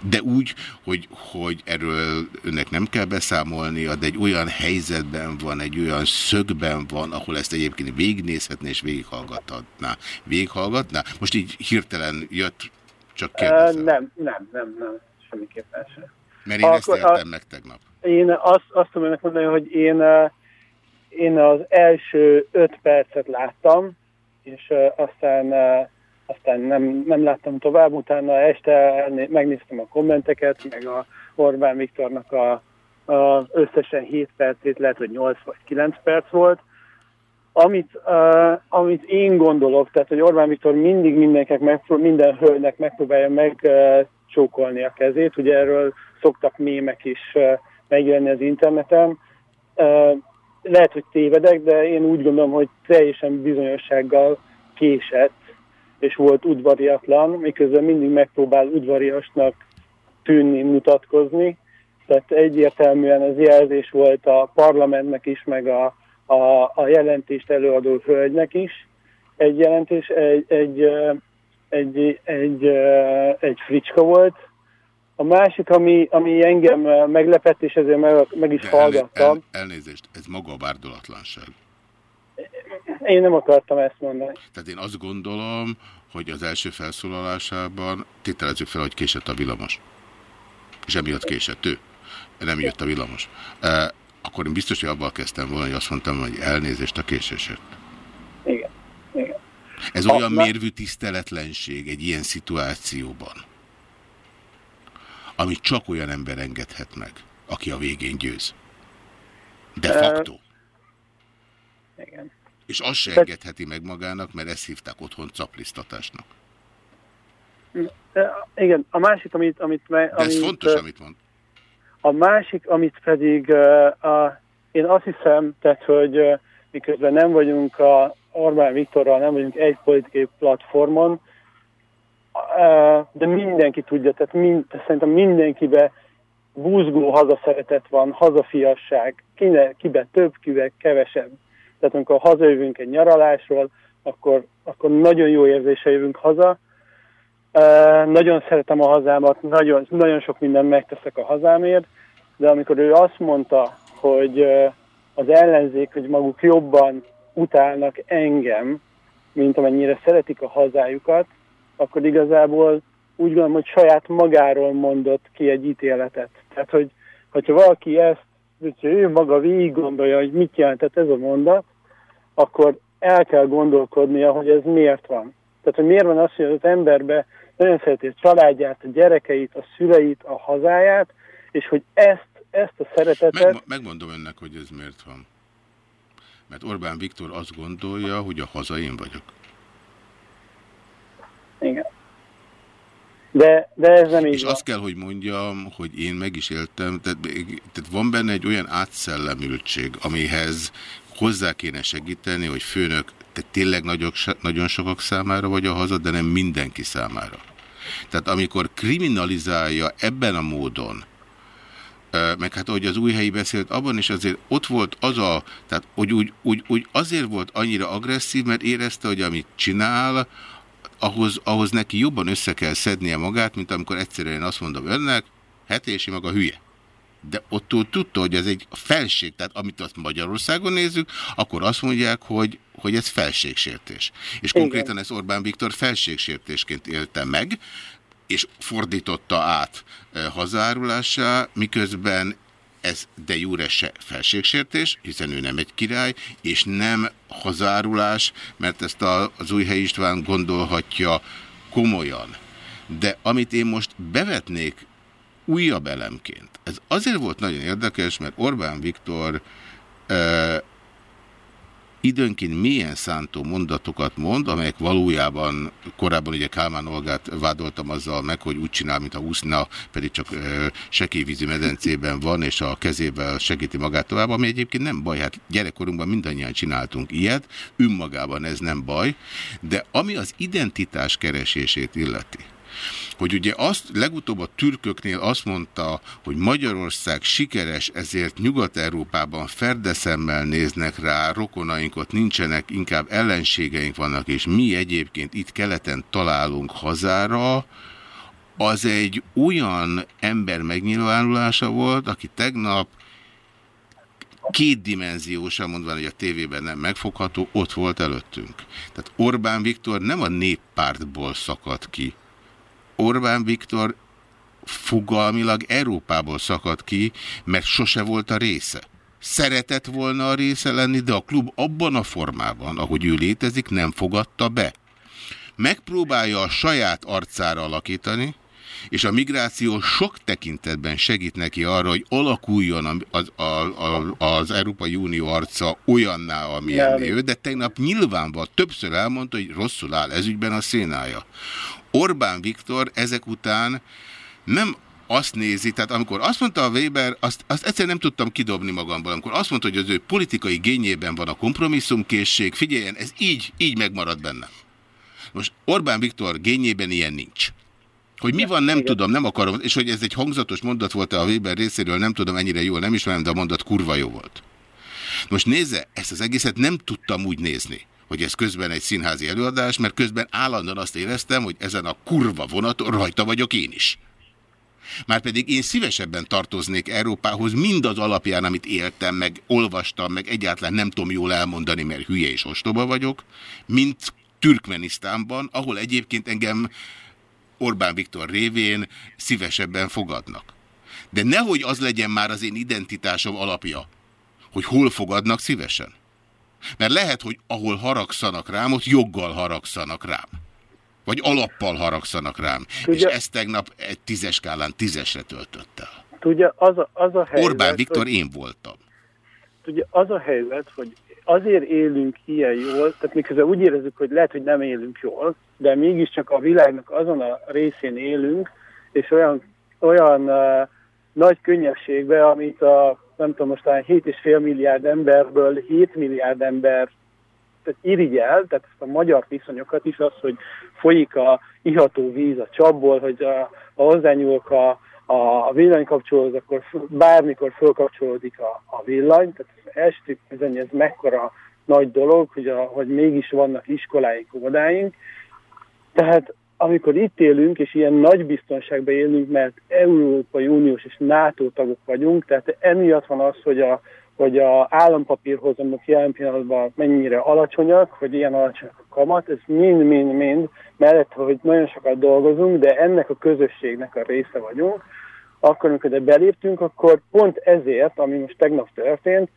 De úgy, hogy, hogy erről önnek nem kell beszámolnia, de egy olyan helyzetben van, egy olyan szögben van, ahol ezt egyébként végignézhetné és végighallgathatná. Végighallgatná? Most így hirtelen jött, csak kérdezem. Uh, nem, nem, nem, nem, semmiképpen sem. Mert én Akkor, ezt értem a, meg tegnap. Én azt, azt tudom önnek mondani, hogy én, én az első öt percet láttam, és aztán aztán nem, nem láttam tovább, utána este megnéztem a kommenteket, meg a Orbán Viktornak a, a összesen 7 percét, lehet, hogy 8 vagy 9 perc volt. Amit, uh, amit én gondolok, tehát, hogy Orbán Viktor mindig mindenkinek megpró- minden hölgynek megpróbálja megcsókolni a kezét, ugye erről szoktak mémek is uh, megjelenni az interneten. Uh, lehet, hogy tévedek, de én úgy gondolom, hogy teljesen bizonyossággal késett és volt udvariatlan, miközben mindig megpróbál udvariasnak tűnni, mutatkozni. Tehát egyértelműen ez jelzés volt a parlamentnek is, meg a, a, a jelentést előadó hölgynek is. Egy jelentés, egy, egy, egy, egy, egy, egy fricska volt. A másik, ami, ami engem meglepett, és ezért meg, meg is De hallgattam. El, el, elnézést, ez maga a bárdolatlanság. Én nem akartam ezt mondani. Tehát én azt gondolom, hogy az első felszólalásában tételezzük fel, hogy késett a villamos. És emiatt késett ő. Nem jött a villamos. E, akkor én biztos, hogy abban kezdtem volna, hogy azt mondtam, hogy elnézést a késésért. Igen. Igen. Ez olyan mérvű tiszteletlenség egy ilyen szituációban, amit csak olyan ember engedhet meg, aki a végén győz. De facto. Igen. És azt se engedheti meg magának, mert ezt hívták otthon caplisztatásnak. Igen, a másik, amit... amit De ez amit, fontos, amit mond. A másik, amit pedig uh, a, én azt hiszem, tehát, hogy uh, miközben nem vagyunk a Orbán Viktorral, nem vagyunk egy politikai platformon, de mindenki tudja, tehát mind, szerintem mindenkibe búzgó hazaszeretet van, hazafiasság, kine, kibe több, kibe kevesebb. Tehát amikor hazajövünk egy nyaralásról, akkor, akkor nagyon jó érzése jövünk haza. Nagyon szeretem a hazámat, nagyon, nagyon sok mindent megteszek a hazámért, de amikor ő azt mondta, hogy az ellenzék, hogy maguk jobban utálnak engem, mint amennyire szeretik a hazájukat, akkor igazából úgy gondolom, hogy saját magáról mondott ki egy ítéletet. Tehát, hogy hogyha valaki ezt, hogyha ő maga végig gondolja, hogy mit jelentett ez a mondat, akkor el kell gondolkodnia, hogy ez miért van. Tehát, hogy miért van az, hogy az emberbe nagyon szereti a családját, a gyerekeit, a szüleit, a hazáját, és hogy ezt, ezt a szeretetet... Meg, megmondom önnek, hogy ez miért van. Mert Orbán Viktor azt gondolja, hogy a haza vagyok. Igen. De, de ez nem így És van. azt kell, hogy mondjam, hogy én meg is éltem, tehát, tehát van benne egy olyan átszellemültség, amihez hozzá kéne segíteni, hogy főnök, te tényleg nagyok, nagyon sokak számára vagy a haza, de nem mindenki számára. Tehát amikor kriminalizálja ebben a módon, meg hát ahogy az új helyi beszélt, abban is azért ott volt az a, tehát hogy úgy, úgy, úgy azért volt annyira agresszív, mert érezte, hogy amit csinál, ahhoz, ahhoz neki jobban össze kell szednie magát, mint amikor egyszerűen azt mondom önnek, hetési maga hülye de ott tudta, hogy ez egy felség, tehát amit azt Magyarországon nézzük, akkor azt mondják, hogy, hogy ez felségsértés. És konkrétan ez Orbán Viktor felségsértésként élte meg, és fordította át hazárulásá, miközben ez de jure se felségsértés, hiszen ő nem egy király, és nem hazárulás, mert ezt a, az új helyi István gondolhatja komolyan. De amit én most bevetnék újabb elemként, ez azért volt nagyon érdekes, mert Orbán Viktor időnként milyen szántó mondatokat mond, amelyek valójában korábban ugye Kálmán Olgát vádoltam azzal meg, hogy úgy csinál, mintha úszna, pedig csak ö, sekélyvízi medencében van, és a kezével segíti magát tovább, ami egyébként nem baj, hát gyerekkorunkban mindannyian csináltunk ilyet, önmagában ez nem baj, de ami az identitás keresését illeti, hogy ugye azt legutóbb a türköknél azt mondta, hogy Magyarország sikeres, ezért Nyugat-Európában ferdeszemmel néznek rá, rokonaink nincsenek, inkább ellenségeink vannak, és mi egyébként itt keleten találunk hazára, az egy olyan ember megnyilvánulása volt, aki tegnap kétdimenziósan mondva, hogy a tévében nem megfogható, ott volt előttünk. Tehát Orbán Viktor nem a néppártból szakadt ki, Orbán Viktor fogalmilag Európából szakadt ki, mert sose volt a része. Szeretett volna a része lenni, de a klub abban a formában, ahogy ő létezik, nem fogadta be. Megpróbálja a saját arcára alakítani, és a migráció sok tekintetben segít neki arra, hogy alakuljon az, az, az Európai Unió arca olyanná, amilyen ő, de tegnap nyilvánvalóan többször elmondta, hogy rosszul áll ezügyben a szénája. Orbán Viktor ezek után nem azt nézi, tehát amikor azt mondta a Weber, azt, azt egyszerűen nem tudtam kidobni magamból, amikor azt mondta, hogy az ő politikai gényében van a kompromisszumkészség, figyeljen, ez így, így megmarad benne. Most Orbán Viktor gényében ilyen nincs. Hogy mi van, nem tudom, nem akarom, és hogy ez egy hangzatos mondat volt -e a Weber részéről, nem tudom, ennyire jól nem ismerem, de a mondat kurva jó volt. Most nézze, ezt az egészet nem tudtam úgy nézni, hogy ez közben egy színházi előadás, mert közben állandóan azt éreztem, hogy ezen a kurva vonaton rajta vagyok én is. Márpedig én szívesebben tartoznék Európához mindaz alapján, amit éltem, meg olvastam, meg egyáltalán nem tudom jól elmondani, mert hülye és ostoba vagyok, mint Türkmenisztánban, ahol egyébként engem Orbán Viktor révén szívesebben fogadnak. De nehogy az legyen már az én identitásom alapja, hogy hol fogadnak szívesen. Mert lehet, hogy ahol haragszanak rám, ott joggal haragszanak rám. Vagy alappal haragszanak rám. Tudja, és ezt tegnap egy tízes skálán tízesre töltött el. Tudja, az a, az a helyzet... Orbán Viktor hogy, én voltam. Tudja, az a helyzet, hogy azért élünk ilyen jól, tehát miközben úgy érezzük, hogy lehet, hogy nem élünk jól, de mégiscsak a világnak azon a részén élünk, és olyan, olyan uh, nagy könnyebbségben, amit a nem tudom, most talán 7,5 milliárd emberből 7 milliárd ember tehát irigyel, tehát ezt a magyar viszonyokat is, az, hogy folyik a iható víz a csapból, hogy a, a hozzányúlok a, a villanykapcsolóhoz, akkor bármikor fölkapcsolódik a, a villany, tehát az első ez mekkora nagy dolog, hogy, a, hogy mégis vannak iskoláink, óvodáink. Tehát amikor itt élünk, és ilyen nagy biztonságban élünk, mert Európai Uniós és NATO tagok vagyunk, tehát emiatt van az, hogy a, hogy a állampapírhozamok jelen pillanatban mennyire alacsonyak, hogy ilyen alacsony a kamat, ez mind-mind-mind, mellett, hogy nagyon sokat dolgozunk, de ennek a közösségnek a része vagyunk, akkor, amikor de beléptünk, akkor pont ezért, ami most tegnap történt,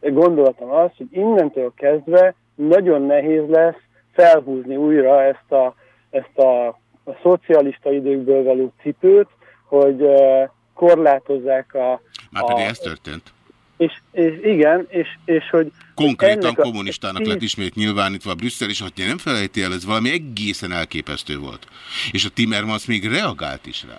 gondoltam azt, hogy innentől kezdve nagyon nehéz lesz felhúzni újra ezt a ezt a, a szocialista időkből való cipőt, hogy korlátozzák a... Már pedig a, ez történt. És, és igen, és, és hogy... Konkrétan kommunistának a... lett ismét nyilvánítva a Brüsszel, és ha nem felejti el, ez valami egészen elképesztő volt. És a Timmermans még reagált is rá.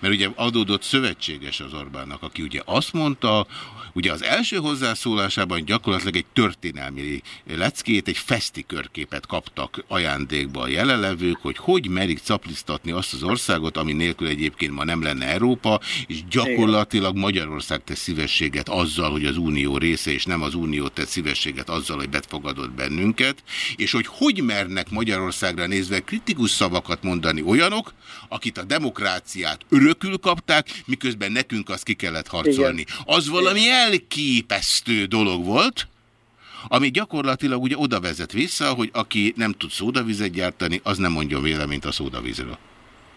Mert ugye adódott szövetséges az Orbánnak, aki ugye azt mondta, ugye az első hozzászólásában gyakorlatilag egy történelmi leckét, egy feszti körképet kaptak ajándékba a jelenlevők, hogy hogy merik caplisztatni azt az országot, ami nélkül egyébként ma nem lenne Európa, és gyakorlatilag Magyarország tesz szívességet azzal, hogy az Unió része, és nem az Unió tesz szívességet azzal, hogy betfogadott bennünket, és hogy hogy mernek Magyarországra nézve kritikus szavakat mondani olyanok, akit a demokráciát örökül kapták, miközben nekünk azt ki kellett harcolni. Igen. Az valami elképesztő dolog volt, ami gyakorlatilag ugye oda vezet vissza, hogy aki nem tud szódavizet gyártani, az nem mondjon véleményt a szódavizről.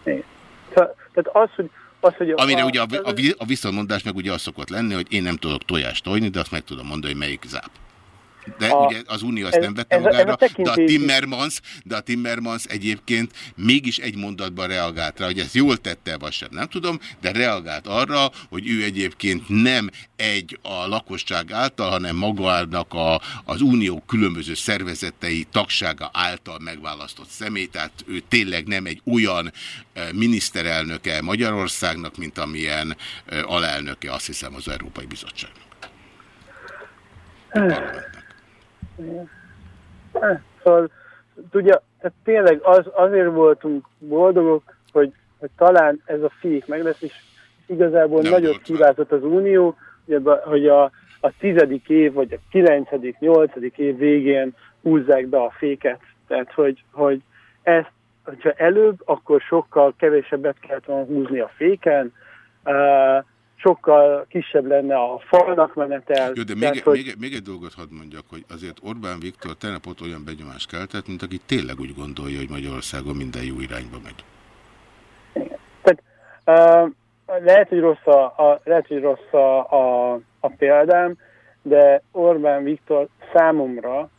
Szóval, tehát az, hogy az, hogy Amire a, ugye a, a, a visszamondás meg ugye az szokott lenni, hogy én nem tudok tojást tojni, de azt meg tudom mondani, hogy melyik záp. De a, ugye az Unió ezt ez, nem vette ez, magára, ez a de, a Timmermans, de a Timmermans egyébként mégis egy mondatban reagált rá, hogy ezt jól tette, vagy sem, nem tudom, de reagált arra, hogy ő egyébként nem egy a lakosság által, hanem magának a, az Unió különböző szervezetei tagsága által megválasztott személy, tehát ő tényleg nem egy olyan miniszterelnöke Magyarországnak, mint amilyen alelnöke, azt hiszem, az Európai Bizottságnak. Szóval, tudja, tehát tényleg az, azért voltunk boldogok, hogy, hogy talán ez a fék meg lesz, és igazából Nem nagyot kivázott az Unió, hogy a, a tizedik év, vagy a kilencedik, nyolcadik év végén húzzák be a féket. Tehát, hogy, hogy ezt, hogyha előbb, akkor sokkal kevésebbet kellett volna húzni a féken, sokkal kisebb lenne a falnak menetel. Jó, de még, tehát, hogy... még, még egy dolgot hadd mondjak, hogy azért Orbán Viktor tegnap ott olyan benyomást keltett, mint aki tényleg úgy gondolja, hogy Magyarországon minden jó irányba megy. Igen. Tehát, uh, lehet, hogy rossz, a, a, lehet, hogy rossz a, a, a példám, de Orbán Viktor számomra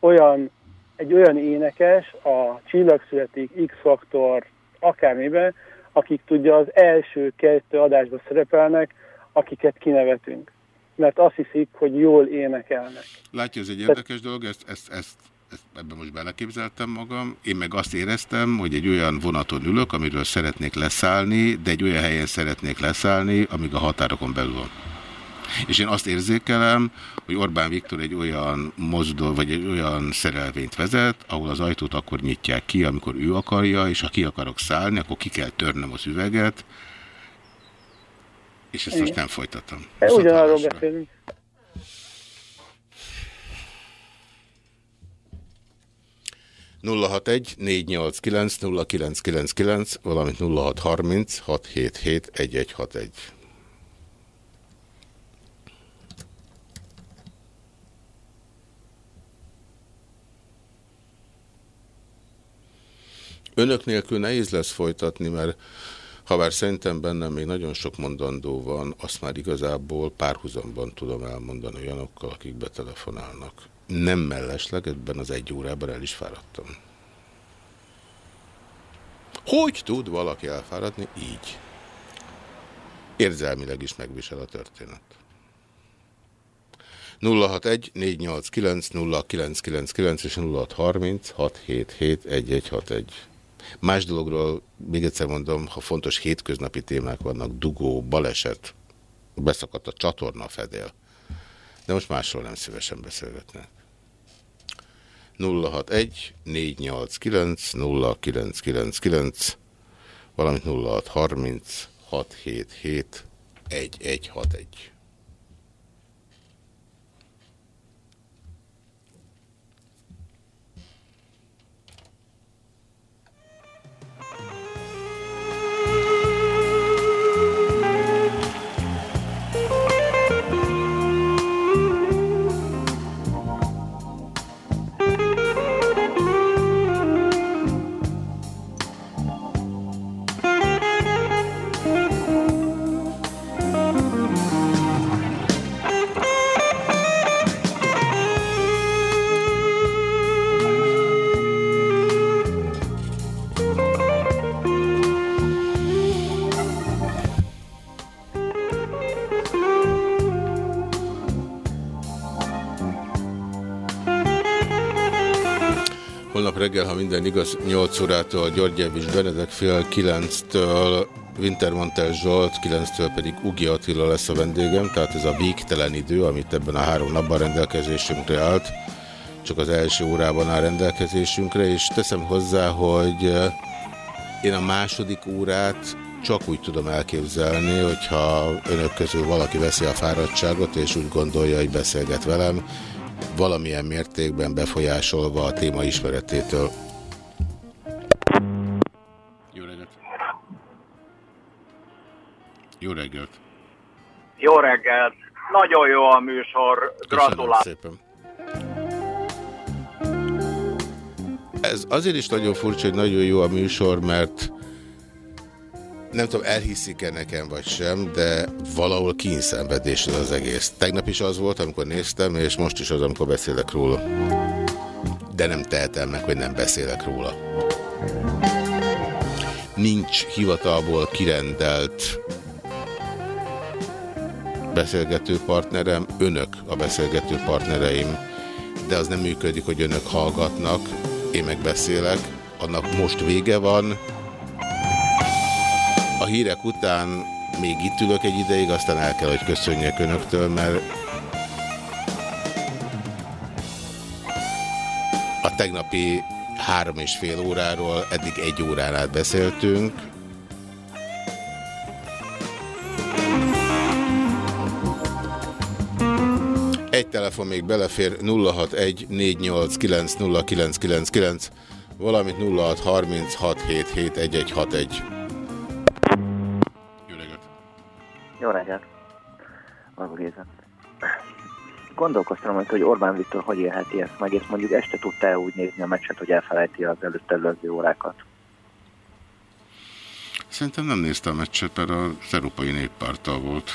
olyan, egy olyan énekes, a Csillagszületik, X-faktor, akármiben, akik tudja az első kettő adásban szerepelnek, akiket kinevetünk. Mert azt hiszik, hogy jól énekelnek. Látja, ez egy érdekes dolog, ezt, ezt, ezt, ezt ebben most beleképzeltem magam. Én meg azt éreztem, hogy egy olyan vonaton ülök, amiről szeretnék leszállni, de egy olyan helyen szeretnék leszállni, amíg a határokon belül van. És én azt érzékelem, hogy Orbán Viktor egy olyan mozdul, vagy egy olyan szerelvényt vezet, ahol az ajtót akkor nyitják ki, amikor ő akarja, és ha ki akarok szállni, akkor ki kell törnöm az üveget, és ezt Igen. most nem folytatom. Ugyanarról beszélünk. egy 489 0999, valamint 0630 677 1161. Önök nélkül nehéz lesz folytatni, mert ha bár szerintem bennem még nagyon sok mondandó van, azt már igazából párhuzamban tudom elmondani olyanokkal, akik betelefonálnak. Nem mellesleg, ebben az egy órában el is fáradtam. Hogy tud valaki elfáradni? Így. Érzelmileg is megvisel a történet. 061 489 0999 és 0630 677 1161. Más dologról, még egyszer mondom, ha fontos hétköznapi témák vannak, dugó, baleset, beszakadt a csatorna fedél. De most másról nem szívesen beszélgetnek. 061 489 0999 valamint 0630 677 1161. reggel, ha minden igaz, 8 órától György és Benedek fél 9-től Wintermantel Zsolt, 9-től pedig Ugi Attila lesz a vendégem, tehát ez a végtelen idő, amit ebben a három napban rendelkezésünkre állt, csak az első órában áll rendelkezésünkre, és teszem hozzá, hogy eh, én a második órát csak úgy tudom elképzelni, hogyha önök közül valaki veszi a fáradtságot, és úgy gondolja, hogy beszélget velem, valamilyen mértékben befolyásolva a téma ismeretétől. Jó reggelt! Jó reggelt! Jó reggelt! Nagyon jó a műsor, gratulálok! szépen! Ez azért is nagyon furcsa, hogy nagyon jó a műsor, mert nem tudom, elhiszik-e nekem vagy sem, de valahol kínszenvedés az egész. Tegnap is az volt, amikor néztem, és most is az, amikor beszélek róla. De nem tehetem meg, hogy nem beszélek róla. Nincs hivatalból kirendelt beszélgető partnerem, önök a beszélgető partnereim, de az nem működik, hogy önök hallgatnak, én meg beszélek, annak most vége van, hírek után még itt ülök egy ideig, aztán el kell, hogy köszönjek önöktől, mert a tegnapi három és fél óráról eddig egy órán át beszéltünk. Egy telefon még belefér 061 489 valamint 0636771161. Jó reggelt! Margó Géza. Gondolkoztam, hogy Orbán Viktor hogy élheti ezt meg, és mondjuk este tudta-e úgy nézni a meccset, hogy elfelejti az előtt előző órákat? Szerintem nem nézte a meccset, mert az Európai Néppárttal volt.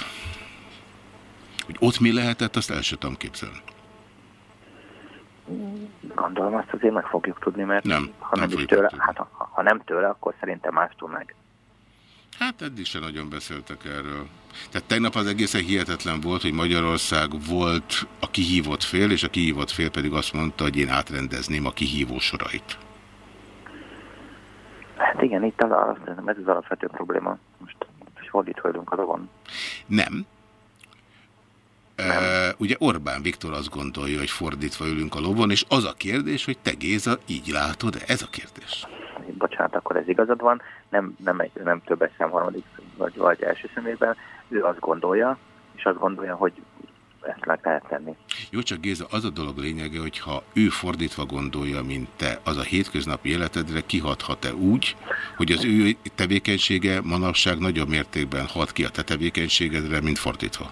Hogy ott mi lehetett, azt el sem tudom képzelni. Gondolom, azt azért meg fogjuk tudni, mert nem, ha nem, nem tőle, hát, ha, ha nem tőle, akkor szerintem mástól meg. Hát eddig sem nagyon beszéltek erről. Tehát tegnap az egészen hihetetlen volt, hogy Magyarország volt a kihívott fél, és a kihívott fél pedig azt mondta, hogy én átrendezném a kihívó sorait. Hát igen, itt az, ez az alapvető probléma. Most, most fordítva a lovon. Nem. Nem. Uh, ugye Orbán Viktor azt gondolja, hogy fordítva ülünk a lovon, és az a kérdés, hogy te Géza így látod -e? Ez a kérdés bocsánat, akkor ez igazad van, nem, nem, egy, nem többes szem harmadik vagy, vagy első szemében, ő azt gondolja, és azt gondolja, hogy ezt meg lehet tenni. Jó, csak Géza, az a dolog lényege, hogy ha ő fordítva gondolja, mint te, az a hétköznapi életedre kihathat-e úgy, hogy az ő tevékenysége manapság nagyobb mértékben hat ki a te tevékenységedre, mint fordítva?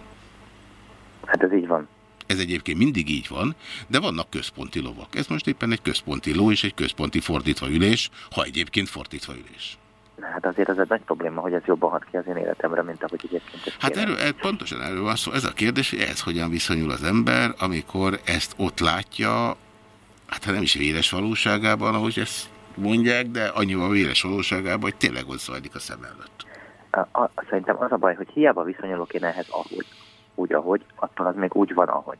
Hát ez így van. Ez egyébként mindig így van, de vannak központi lovak. Ez most éppen egy központi ló és egy központi fordítva ülés, ha egyébként fordítva ülés. Hát azért az egy nagy probléma, hogy ez jobban hat ki az én életemre, mint ahogy egyébként Hát erről, erről, pontosan erről van szó. Ez a kérdés, hogy ez hogyan viszonyul az ember, amikor ezt ott látja, hát nem is véres valóságában, ahogy ezt mondják, de annyival véres valóságában, hogy tényleg ott zajlik a szem előtt. A, a, szerintem az a baj, hogy hiába viszonyulok én ehhez ahogy úgy, ahogy, attól az még úgy van, ahogy.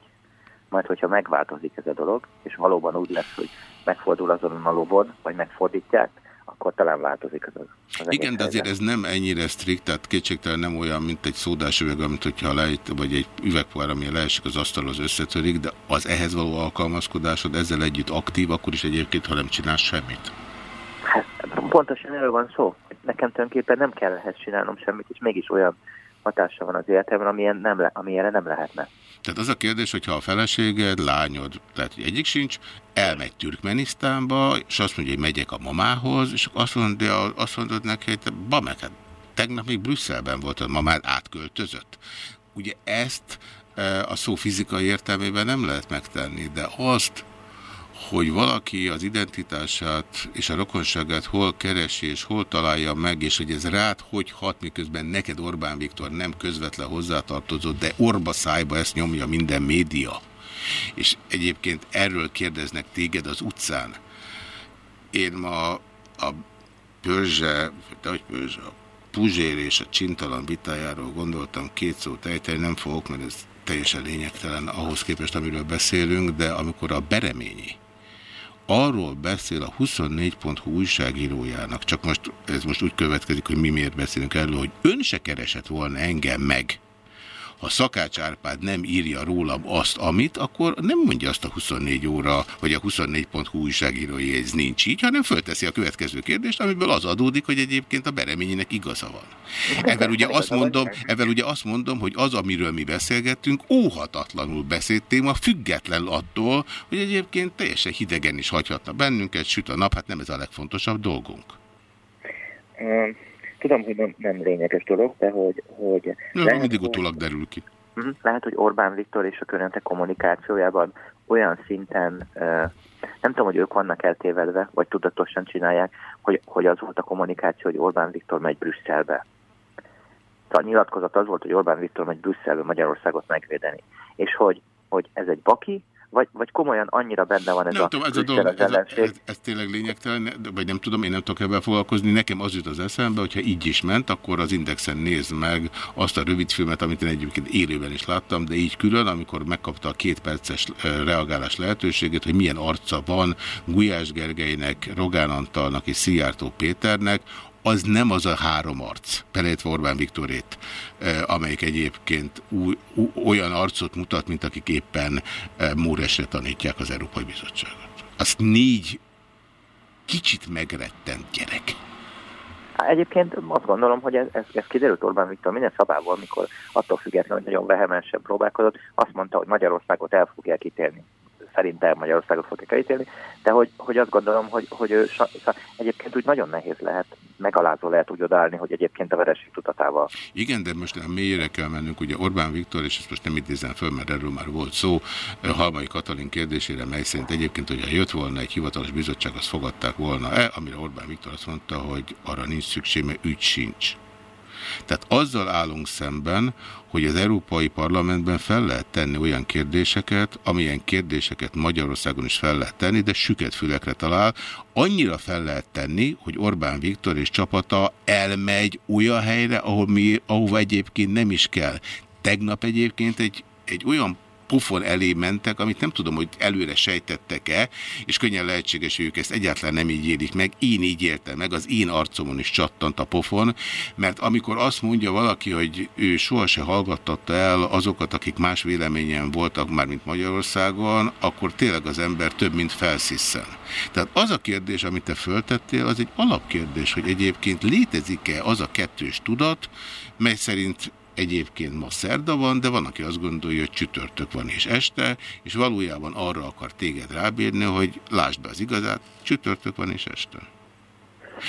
Majd, hogyha megváltozik ez a dolog, és valóban úgy lesz, hogy megfordul azon a lobon, vagy megfordítják, akkor talán változik az, az Igen, de azért ez nem ennyire strikt, tehát kétségtelen nem olyan, mint egy szódás üveg, amit hogyha lejt, vagy egy üvegpoár, ami leesik az asztalhoz összetörik, de az ehhez való alkalmazkodásod ezzel együtt aktív, akkor is egyébként, ha nem csinálsz semmit. Hát pontosan erről van szó. Nekem tulajdonképpen nem kell ehhez csinálnom semmit, és mégis olyan hatása van az életemre, amilyen nem le, amilyenre nem lehetne. Tehát az a kérdés, hogyha a feleséged, lányod, lehet, hogy egyik sincs, elmegy Türkmenisztánba, és azt mondja, hogy megyek a mamához, és azt mondja, azt mondod neki, hogy ba meg, hát tegnap még Brüsszelben volt, a mamád átköltözött. Ugye ezt e, a szó fizikai értelmében nem lehet megtenni, de azt, hogy valaki az identitását és a rokonságát hol keresi és hol találja meg, és hogy ez rád hogy hat, miközben neked Orbán Viktor nem közvetlen hozzátartozó, de orba szájba ezt nyomja minden média. És egyébként erről kérdeznek téged az utcán. Én ma a Pörzse, hogy Pörzse, a Puzsér és a Csintalan vitájáról gondoltam két szót ejteni, nem fogok, mert ez teljesen lényegtelen ahhoz képest, amiről beszélünk, de amikor a Bereményi arról beszél a 24.hu újságírójának, csak most ez most úgy következik, hogy mi miért beszélünk erről, hogy ön se keresett volna engem meg, ha Szakács Árpád nem írja rólam azt, amit, akkor nem mondja azt a 24 óra, vagy a 24.hu újságírói, ez nincs így, hanem fölteszi a következő kérdést, amiből az adódik, hogy egyébként a Bereményének igaza van. Ezzel ugye azt mondom, ezzel ugye azt mondom, hogy az, amiről mi beszélgettünk, óhatatlanul beszélt téma, független attól, hogy egyébként teljesen hidegen is hagyhatna bennünket, süt a nap, hát nem ez a legfontosabb dolgunk. Tudom, hogy nem, nem lényeges dolog, de hogy... hogy nem, lehet, mindig utólag derül ki. Mhm, lehet, hogy Orbán Viktor és a körülötte kommunikációjában olyan szinten, nem tudom, hogy ők vannak eltévedve, vagy tudatosan csinálják, hogy, hogy az volt a kommunikáció, hogy Orbán Viktor megy Brüsszelbe. a nyilatkozat az volt, hogy Orbán Viktor megy Brüsszelbe Magyarországot megvédeni. És hogy, hogy ez egy baki, vagy, vagy komolyan annyira benne van ez nem a tudom, ez, a dolog, ez, a, ez, ez tényleg lényegtelen, vagy nem tudom, én nem tudok ebben foglalkozni. Nekem az jut az eszembe, hogyha így is ment, akkor az Indexen nézd meg azt a rövidfilmet, amit én egyébként élőben is láttam, de így külön, amikor megkapta a két perces reagálás lehetőségét, hogy milyen arca van Gulyás Gergelynek, Rogán Antalnak és Szijjártó Péternek, az nem az a három arc, Pelejtve Orbán Viktorét, amelyik egyébként új, olyan arcot mutat, mint akik éppen Móresre tanítják az Európai Bizottságot. Az négy kicsit megrettent gyerek. Egyébként azt gondolom, hogy ez, ez, ez kiderült Orbán Viktor minden szabából, amikor attól függetlenül, hogy nagyon vehemensen próbálkozott, azt mondta, hogy Magyarországot el fogják ítélni szerintem Magyarországot fogják elítélni, de hogy, hogy azt gondolom, hogy, hogy ő, egyébként úgy nagyon nehéz lehet, megalázó lehet úgy odállni, hogy egyébként a vereség tudatával. Igen, de most a mélyére kell mennünk, ugye Orbán Viktor, és ezt most nem idézem föl, mert erről már volt szó, Halmai Katalin kérdésére, mely szerint egyébként, hogyha jött volna egy hivatalos bizottság, azt fogadták volna-e, amire Orbán Viktor azt mondta, hogy arra nincs szükség, mert ügy sincs. Tehát azzal állunk szemben, hogy az Európai Parlamentben fel lehet tenni olyan kérdéseket, amilyen kérdéseket Magyarországon is fel lehet tenni, de süket fülekre talál. Annyira fel lehet tenni, hogy Orbán Viktor és csapata elmegy olyan helyre, ahol mi, ahova egyébként nem is kell. Tegnap egyébként egy, egy olyan pofon elé mentek, amit nem tudom, hogy előre sejtettek-e, és könnyen lehetséges, hogy ők ezt egyáltalán nem így élik meg. Én így éltem meg, az én arcomon is csattant a pofon, mert amikor azt mondja valaki, hogy ő sohasem hallgattatta el azokat, akik más véleményen voltak már, mint Magyarországon, akkor tényleg az ember több, mint felsziszen. Tehát az a kérdés, amit te föltettél, az egy alapkérdés, hogy egyébként létezik-e az a kettős tudat, mely szerint Egyébként ma szerda van, de van, aki azt gondolja, hogy csütörtök van és este, és valójában arra akar téged rábírni, hogy lásd be az igazát, csütörtök van és este.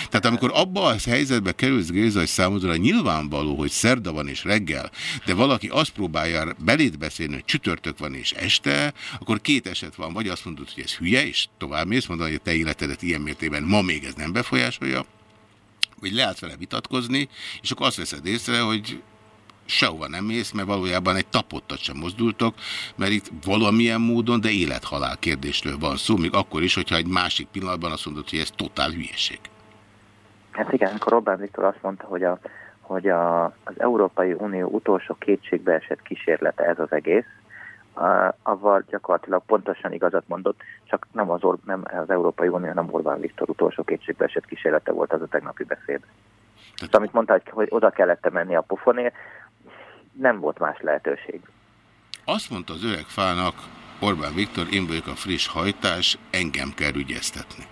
Tehát amikor abba a helyzetbe kerülsz, Géza, hogy számodra nyilvánvaló, hogy szerda van és reggel, de valaki azt próbálja belét beszélni, hogy csütörtök van és este, akkor két eset van. Vagy azt mondod, hogy ez hülye, és tovább mész, mondod, hogy a te életedet ilyen mértében ma még ez nem befolyásolja, vagy lehet vele vitatkozni, és akkor azt veszed észre, hogy sehova nem mész, mert valójában egy tapottat sem mozdultok, mert itt valamilyen módon, de élethalál kérdésről van szó, még akkor is, hogyha egy másik pillanatban azt mondod, hogy ez totál hülyeség. Hát igen, amikor Orbán Viktor azt mondta, hogy, a, hogy a, az Európai Unió utolsó kétségbe esett kísérlete ez az egész, avval gyakorlatilag pontosan igazat mondott, csak nem az, Or nem az Európai Unió, nem Orbán Viktor utolsó kétségbe esett kísérlete volt az a tegnapi beszéd. Tehát, amit mondta, hogy oda kellett menni a pofonért, nem volt más lehetőség. Azt mondta az öreg fának, Orbán Viktor, én vagyok a friss hajtás, engem kell ügyeztetni.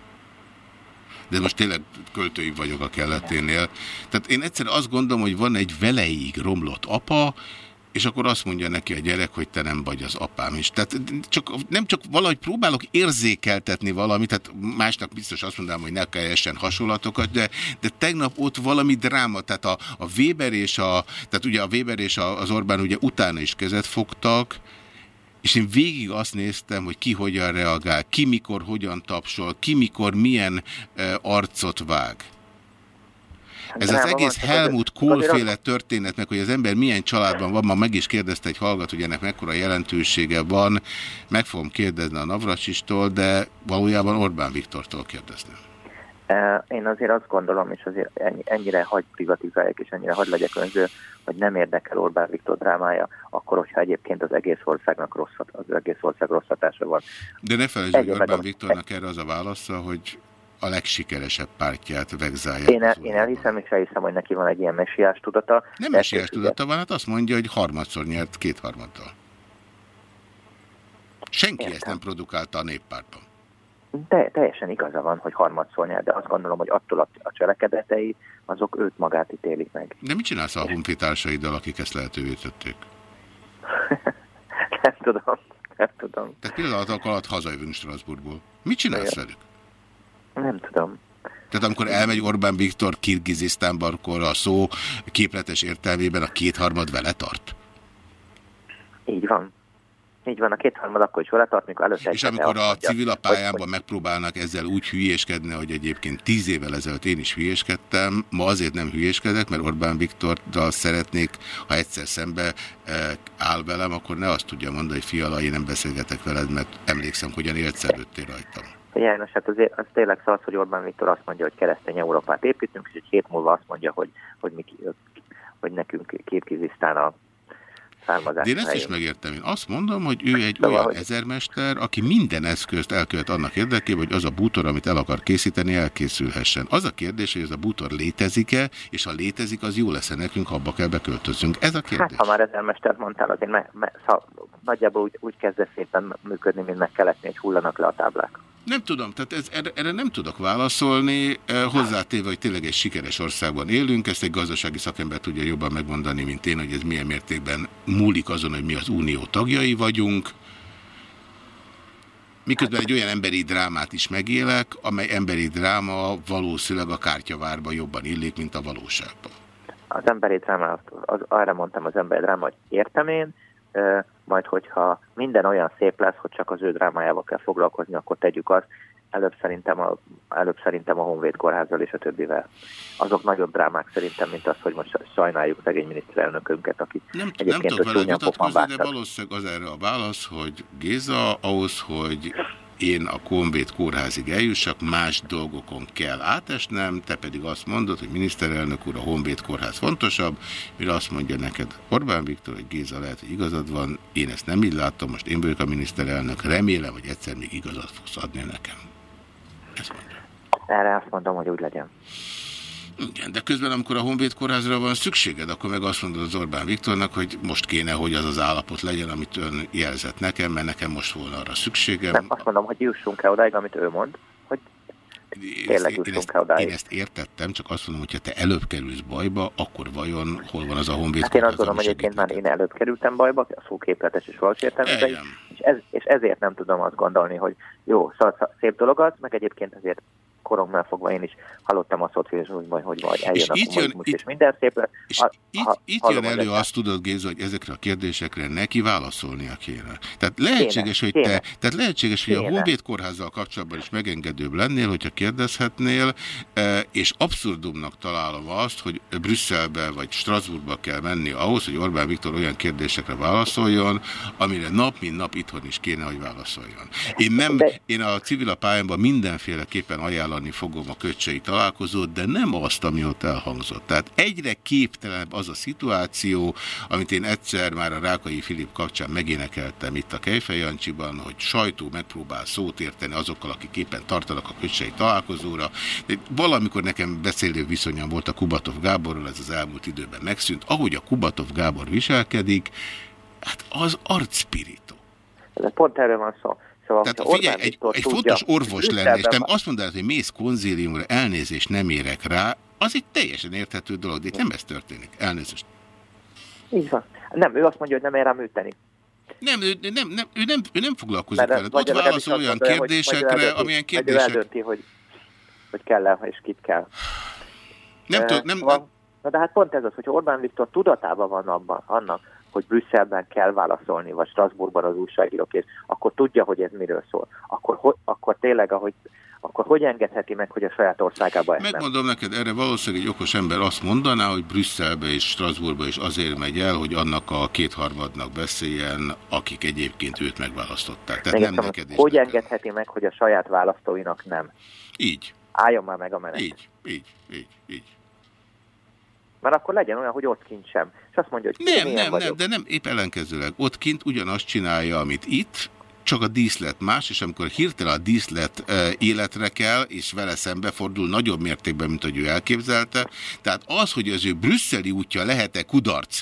De most tényleg költői vagyok a kelleténél. Tehát én egyszerűen azt gondolom, hogy van egy veleig romlott apa, és akkor azt mondja neki a gyerek, hogy te nem vagy az apám is. Tehát csak, nem csak valahogy próbálok érzékeltetni valamit, tehát másnak biztos azt mondanám, hogy ne kelljen hasonlatokat, de, de tegnap ott valami dráma, tehát a, a Weber és a, tehát ugye a Weber és a, az Orbán ugye utána is kezet fogtak, és én végig azt néztem, hogy ki hogyan reagál, ki mikor hogyan tapsol, ki mikor milyen uh, arcot vág. Ez az egész Helmut Kohl-féle történetnek, hogy az ember milyen családban van, ma meg is kérdezte egy hallgat, hogy ennek mekkora jelentősége van, meg fogom kérdezni a Navracsistól, de valójában Orbán Viktortól kérdezni. Én azért azt gondolom, és azért ennyire hagy privatizálják, és ennyire hagy legyek önző, hogy nem érdekel Orbán Viktor drámája, akkor, hogyha egyébként az egész országnak rossz, az egész ország rossz hatása van. De ne felejtsd, hogy Orbán Viktornak erre az a válasza, hogy a legsikeresebb pártját vegzálja. Én, el, én elhiszem, és elhiszem, hogy neki van egy ilyen messiás tudata. Nem messiás tudata van, hát azt mondja, hogy harmadszor nyert kétharmaddal. Senki Értem. ezt nem produkálta a néppártban. De teljesen igaza van, hogy harmadszor nyert, de azt gondolom, hogy attól a, a cselekedetei, azok őt magát ítélik meg. De mit csinálsz a honfitársaiddal, akik ezt lehetővé tették? nem tudom, nem tudom. Tehát pillanatok alatt hazajövünk Strasbourgból. Mit csinálsz velük? Nem tudom. Tehát amikor elmegy Orbán Viktor Kirgizisztánba, akkor a szó képletes értelmében a kétharmad vele tart? Így van. Így van, a kétharmad akkor is tart, mikor először... És amikor a civil pályában megpróbálnak ezzel úgy hülyéskedni, hogy egyébként tíz évvel ezelőtt én is hülyéskedtem, ma azért nem hülyéskedek, mert Orbán Viktorral szeretnék, ha egyszer szembe eh, áll velem, akkor ne azt tudja mondani, hogy fiala, én nem beszélgetek veled, mert emlékszem, hogyan élszerűttél rajtam. Figyelj, hát azért az tényleg szó hogy Orbán Viktor azt mondja, hogy keresztény Európát építünk, és egy hét múlva azt mondja, hogy, hogy, mi, hogy nekünk Kirgizisztán a származás. De én ezt is megértem. Én azt mondom, hogy ő egy szóval, olyan hogy... ezermester, aki minden eszközt elkövet annak érdekében, hogy az a bútor, amit el akar készíteni, elkészülhessen. Az a kérdés, hogy ez a bútor létezik-e, és ha létezik, az jó lesz -e nekünk, ha abba kell beköltözünk. Ez a kérdés. Hát, ha már ezermestert mondtál, azért me, me, nagyjából úgy, úgy kezdve szépen működni, mint meg kellett, hogy hullanak le a táblák. Nem tudom, tehát ez, erre, erre nem tudok válaszolni, eh, hozzátéve, hogy tényleg egy sikeres országban élünk, ezt egy gazdasági szakember tudja jobban megmondani, mint én, hogy ez milyen mértékben múlik azon, hogy mi az unió tagjai vagyunk, miközben egy olyan emberi drámát is megélek, amely emberi dráma valószínűleg a kártyavárba jobban illik, mint a valóságban. Az emberi dráma, az, arra mondtam az emberi dráma, hogy értem én, majd hogyha minden olyan szép lesz, hogy csak az ő drámájával kell foglalkozni, akkor tegyük azt. Előbb szerintem a, előbb szerintem a Honvéd kórházzal és a többivel. Azok nagyobb drámák szerintem, mint az, hogy most sajnáljuk szegény miniszterelnökünket, aki nem, egyébként nem tudok vele vitatkozni, de valószínűleg az erre a válasz, hogy Géza ahhoz, hogy én a Konvét kórházig eljussak, más dolgokon kell átesnem, te pedig azt mondod, hogy miniszterelnök úr, a Honvéd kórház fontosabb, mire azt mondja neked Orbán Viktor, hogy Géza lehet, hogy igazad van, én ezt nem így látom, most én vagyok a miniszterelnök, remélem, hogy egyszer még igazat fogsz adni nekem. Ezt mondja. Erre azt mondom, hogy úgy legyen. Igen, de közben, amikor a Honvéd kórházra van szükséged, akkor meg azt mondod az Orbán Viktornak, hogy most kéne, hogy az az állapot legyen, amit ön jelzett nekem, mert nekem most volna arra szükségem. Nem, azt mondom, hogy jussunk el odáig, amit ő mond, hogy tényleg én én, ezt, én ezt értettem, csak azt mondom, hogy ha te előbb kerülsz bajba, akkor vajon hol van az a Honvéd hát én azt gondolom, hogy egyébként már én előbb kerültem bajba, a szóképletes és valós értelmében, és, ez, és ezért nem tudom azt gondolni, hogy jó, szóval szép dolog az, meg egyébként azért koromnál fogva én is hallottam a szocializmusban, hogy vagy eljön és a itt jön, itt, és minden szép lesz. És a, itt, ha, itt jön elő azt tudod, Géza, hogy ezekre a kérdésekre neki válaszolnia kéne. Tehát lehetséges, kéne, hogy kéne. te, tehát lehetséges, hogy kéne. a Honvéd kórházzal kapcsolatban is megengedőbb lennél, hogyha kérdezhetnél, e, és abszurdumnak találom azt, hogy Brüsszelbe vagy Strasbourgba kell menni ahhoz, hogy Orbán Viktor olyan kérdésekre válaszoljon, amire nap mint nap itthon is kéne, hogy válaszoljon. Én, nem, én a civil pályámban mindenféleképpen ajánlom ajánlani fogom a köcsei találkozót, de nem azt, ami ott elhangzott. Tehát egyre képtelenebb az a szituáció, amit én egyszer már a Rákai Filip kapcsán megénekeltem itt a Kejfej hogy sajtó megpróbál szót érteni azokkal, akik éppen tartanak a köcsei találkozóra. De valamikor nekem beszélő viszonyam volt a Kubatov Gáborról, ez az elmúlt időben megszűnt. Ahogy a Kubatov Gábor viselkedik, hát az arcspirito. Ez pont erről van szó. Szóval, Tehát figyelj, egy, egy fontos orvos lenne, és nem azt mondanád, hogy mész konzíliumra, elnézést nem érek rá, az egy teljesen érthető dolog, de itt nem ez történik. Elnézést. Így van. Nem, ő azt mondja, hogy nem ér rá műteni. Nem, ő nem, nem, ő nem, ő nem foglalkozik Mert veled. Ott válaszol olyan kérdésekre, eldönti, amilyen kérdések... Eldönti, hogy, hogy kell-e, és kit kell. Nem, e, nem, nem, Na de hát pont ez az, hogy Orbán Viktor tudatában van abban, annak, hogy Brüsszelben kell válaszolni, vagy Strasbourgban az újságírók, és akkor tudja, hogy ez miről szól. Akkor, ho, akkor tényleg, ahogy akkor hogy engedheti meg, hogy a saját országába ezt Megmondom nem? neked, erre valószínűleg egy okos ember azt mondaná, hogy Brüsszelbe és Strasbourgba is azért megy el, hogy annak a kétharmadnak beszéljen, akik egyébként őt megválasztották. Tehát nem neked Hogy neked. engedheti meg, hogy a saját választóinak nem? Így. Álljon már meg a menet. Így, így, így, így. Mert akkor legyen olyan, hogy ott kint sem. És azt mondja, hogy nem, nem, vagyok. nem, de nem épp ellenkezőleg. Ott kint ugyanazt csinálja, amit itt, csak a díszlet más, és amikor hirtelen a díszlet e, életre kell, és vele szembefordul nagyobb mértékben, mint hogy ő elképzelte. Tehát az, hogy az ő brüsszeli útja lehet-e kudarc,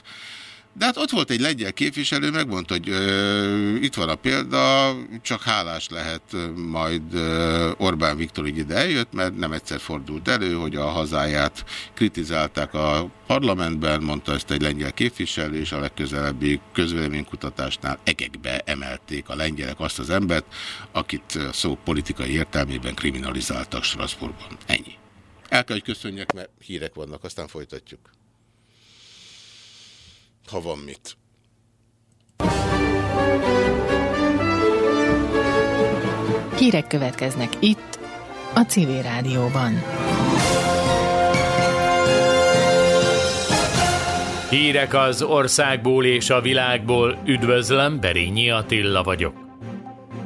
de hát ott volt egy lengyel képviselő, megmondta, hogy ö, itt van a példa, csak hálás lehet majd ö, Orbán Viktor, hogy ide eljött, mert nem egyszer fordult elő, hogy a hazáját kritizálták a parlamentben, mondta ezt egy lengyel képviselő, és a legközelebbi közvéleménykutatásnál egekbe emelték a lengyelek azt az embert, akit szó politikai értelmében kriminalizáltak Strasbourgban. Ennyi. El kell, hogy köszönjek, mert hírek vannak, aztán folytatjuk ha van mit. Hírek következnek itt, a Civil Rádióban. Hírek az országból és a világból. Üdvözlöm, Berényi Attila vagyok.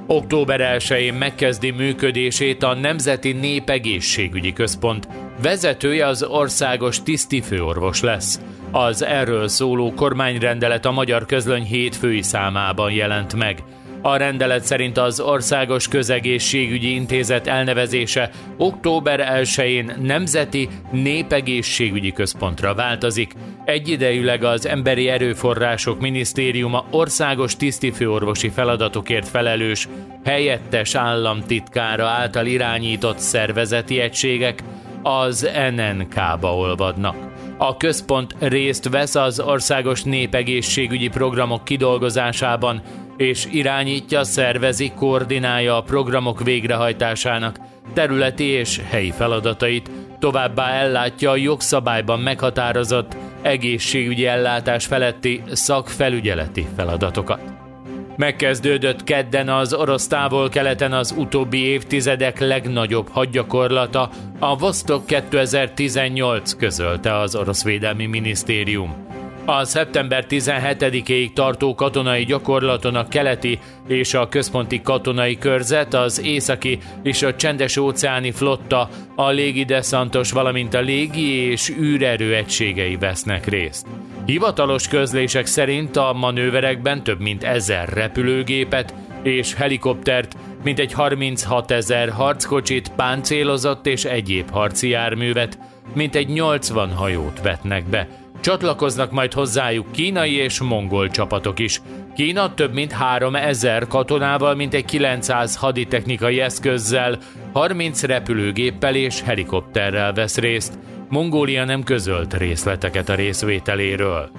Október 1-én megkezdi működését a Nemzeti Népegészségügyi Központ. Vezetője az országos tisztifőorvos lesz. Az erről szóló kormányrendelet a Magyar Közlöny hétfői számában jelent meg. A rendelet szerint az Országos Közegészségügyi Intézet elnevezése október 1-én Nemzeti Népegészségügyi Központra változik. Egyidejűleg az Emberi Erőforrások Minisztériuma országos tisztifőorvosi feladatokért felelős, helyettes államtitkára által irányított szervezeti egységek az NNK-ba olvadnak. A központ részt vesz az országos népegészségügyi programok kidolgozásában, és irányítja, szervezi, koordinálja a programok végrehajtásának területi és helyi feladatait, továbbá ellátja a jogszabályban meghatározott egészségügyi ellátás feletti szakfelügyeleti feladatokat. Megkezdődött kedden az orosz távol-keleten az utóbbi évtizedek legnagyobb hadgyakorlata, a Vostok 2018 közölte az orosz védelmi minisztérium. A szeptember 17-ig tartó katonai gyakorlaton a keleti és a központi katonai körzet, az északi és a csendes óceáni flotta, a légideszantos, valamint a légi és űrerő egységei vesznek részt. Hivatalos közlések szerint a manőverekben több mint ezer repülőgépet és helikoptert, mintegy 36 ezer harckocsit, páncélozott és egyéb harci járművet, mintegy 80 hajót vetnek be, Csatlakoznak majd hozzájuk kínai és mongol csapatok is. Kína több mint 3000 katonával, mintegy 900 haditechnikai eszközzel, 30 repülőgéppel és helikopterrel vesz részt. Mongólia nem közölt részleteket a részvételéről.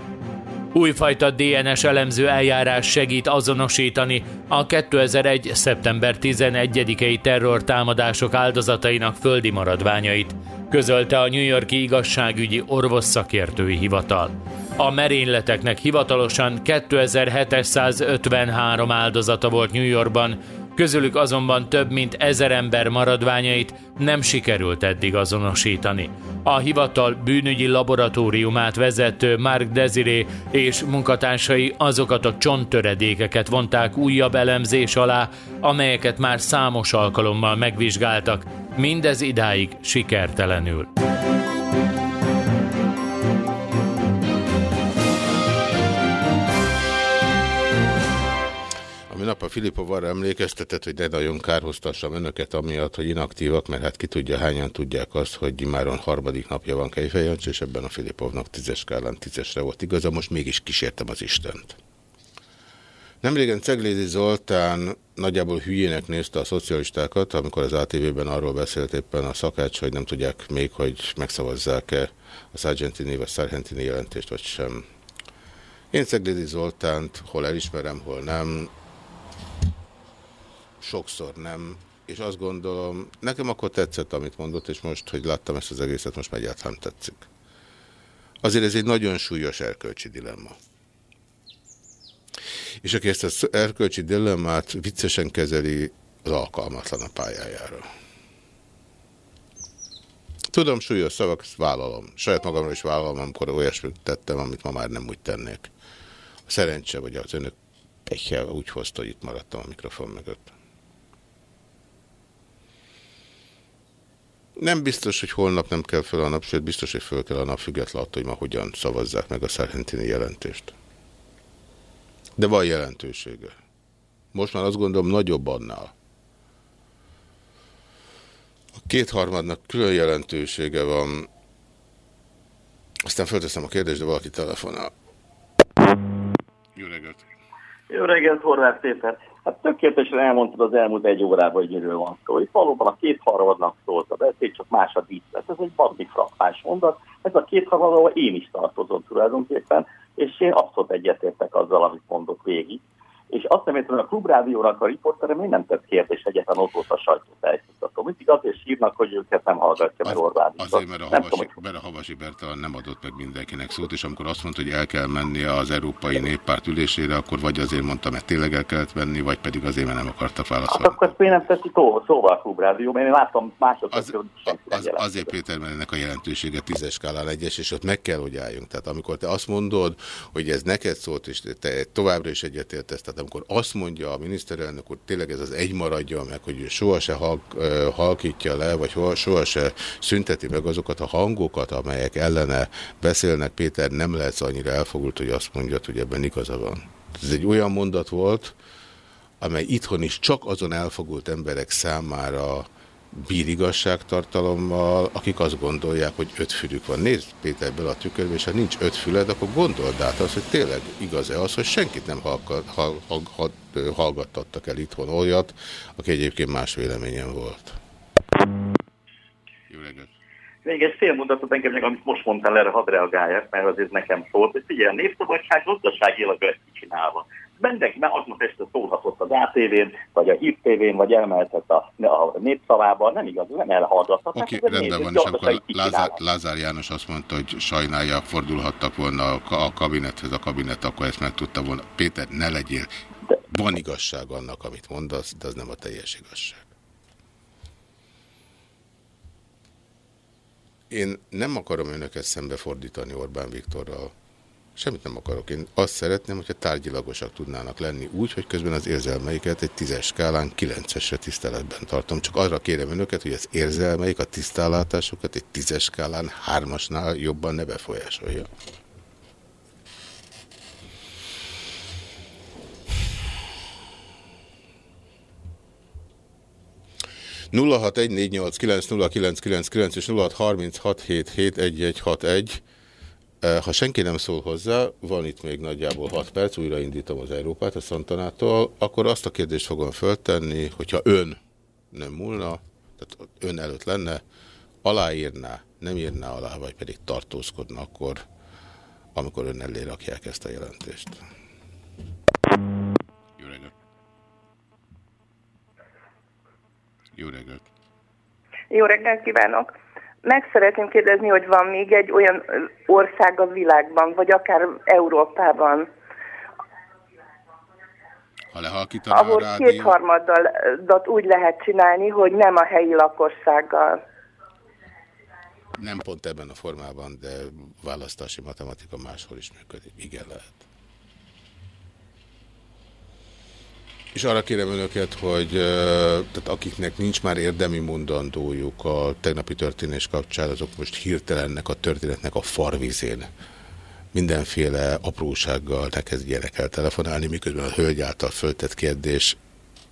Újfajta DNS elemző eljárás segít azonosítani a 2001. szeptember 11-i terrortámadások áldozatainak földi maradványait közölte a New Yorki igazságügyi orvosszakértői hivatal. A merényleteknek hivatalosan 2753 áldozata volt New Yorkban, közülük azonban több mint ezer ember maradványait nem sikerült eddig azonosítani. A hivatal bűnügyi laboratóriumát vezető Mark Desiré és munkatársai azokat a csonttöredékeket vonták újabb elemzés alá, amelyeket már számos alkalommal megvizsgáltak, mindez idáig sikertelenül. Nap a Filipov arra emlékeztetett, hogy ne nagyon kárhoztassam önöket amiatt, hogy inaktívak, mert hát ki tudja, hányan tudják azt, hogy imáron harmadik napja van Kejfejancs, és ebben a Filipovnak tízes skálán tízesre volt igaza, most mégis kísértem az Istent. Nemrégen Ceglédi Zoltán nagyjából hülyének nézte a szocialistákat, amikor az ATV-ben arról beszélt éppen a szakács, hogy nem tudják még, hogy megszavazzák-e a Sargentini vagy Sargentini jelentést, vagy sem. Én Ceglédi Zoltánt hol elismerem, hol nem, sokszor nem, és azt gondolom, nekem akkor tetszett, amit mondott, és most, hogy láttam ezt az egészet, most már egyáltalán tetszik. Azért ez egy nagyon súlyos erkölcsi dilemma. És aki ezt az erkölcsi dilemmát viccesen kezeli, az alkalmatlan a pályájára. Tudom, súlyos szavak, ezt vállalom. Saját magamról is vállalom, amikor olyasmit tettem, amit ma már nem úgy tennék. A szerencse, vagy az önök pekje úgy hozta, hogy itt maradtam a mikrofon mögött. Nem biztos, hogy holnap nem kell fel a nap, sőt biztos, hogy föl kell a nap független attól, hogy ma hogyan szavazzák meg a Szargentini jelentést. De van jelentősége. Most már azt gondolom nagyobb annál. A kétharmadnak külön jelentősége van. Aztán fölteszem a kérdést, de valaki telefonál. Jó reggelt! Jó reggelt, Horváth Péter! Hát tökéletesen elmondtad az elmúlt egy órában, hogy miről van szó. Itt valóban a kétharmadnak szólt a beszéd, csak más a díszlet. Ez egy bazni frappás mondat. Ez a kétharmad, ahol én is tartozom tulajdonképpen, és én abszolút egyetértek azzal, amit mondok végig. És azt nem értem, hogy a klubrádiónak a riportere miért nem tett kérdés egyetlen ott volt a sajtótájékoztató. Mindig azért sírnak, hogy őket nem hallgatja, mert Orbán Azért, mert a, Havasi, mert a Havasi Bertalan nem adott meg mindenkinek szót, és amikor azt mondta, hogy el kell mennie az Európai Néppárt ülésére, akkor vagy azért mondta, mert tényleg el kellett venni, vagy pedig azért, mert nem akarta válaszolni. Hát akkor ezt miért nem teszi szóval a klubrádió, mert én láttam másodszor, az, hogy az, Azért, Péter, mert ennek a jelentősége tízes skálán egyes, és ott meg kell, hogy álljunk. Tehát amikor te azt mondod, hogy ez neked szólt, és te továbbra is egyetértesz, tehát amikor azt mondja a miniszterelnök, hogy tényleg ez az egy maradja meg, hogy ő sohasem halk, halkítja le, vagy sohasem szünteti meg azokat a hangokat, amelyek ellene beszélnek, Péter, nem lesz annyira elfogult, hogy azt mondja, hogy ebben igaza van. Ez egy olyan mondat volt, amely itthon is csak azon elfogult emberek számára bír igazságtartalommal, akik azt gondolják, hogy öt fülük van. Nézd Péter bele a tükörbe, és ha nincs öt füled, akkor gondold át azt, hogy tényleg igaz-e az, hogy senkit nem hallgattattak el itthon olyat, aki egyébként más véleményen volt. Jó reggelt! Még egy fél mondatot engem, amit most mondtál, erre hadd reagáljak, mert azért nekem szólt, hogy figyelj, a népszabadság gazdaságilag ezt csinálva mindenki már aznap este szólhatott az ATV-n, vagy a Hír TV-n, vagy elmehetett a, a népszavában, nem igaz, nem elhallgathat. Oké, okay, rendben van, és akkor Lázár, Lázár János azt mondta, hogy sajnálja, fordulhattak volna a, a kabinethez, a kabinet akkor ezt meg tudta volna. Péter, ne legyél. De... Van igazság annak, amit mondasz, de az nem a teljes igazság. Én nem akarom önöket szembefordítani Orbán Viktorral. Semmit nem akarok. Én azt szeretném, hogyha tárgyilagosak tudnának lenni úgy, hogy közben az érzelmeiket egy tízes skálán kilencesre tiszteletben tartom. Csak arra kérem önöket, hogy az érzelmeik, a tisztálátásokat egy tízes skálán hármasnál jobban ne befolyásolja. nulla és 0636771161 ha senki nem szól hozzá, van itt még nagyjából 6 perc, újraindítom az Európát a Szantanától, akkor azt a kérdést fogom föltenni, hogyha ön nem múlna, tehát ön előtt lenne, aláírná, nem írná alá, vagy pedig tartózkodna akkor, amikor ön elé rakják ezt a jelentést. Jó reggelt! Jó reggelt! Jó reggelt kívánok! Meg szeretném kérdezni, hogy van még egy olyan ország a világban, vagy akár Európában, ha ahol a kétharmadat úgy lehet csinálni, hogy nem a helyi lakossággal. Nem pont ebben a formában, de választási matematika máshol is működik. Igen, lehet. És arra kérem önöket, hogy tehát akiknek nincs már érdemi mondandójuk a tegnapi történés kapcsán, azok most hirtelennek a történetnek a farvizén mindenféle aprósággal ne kezdjenek el telefonálni, miközben a hölgy által föltett kérdés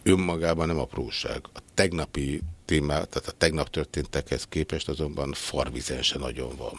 önmagában nem apróság. A tegnapi témá, tehát a tegnap történtekhez képest azonban farvizen se nagyon van.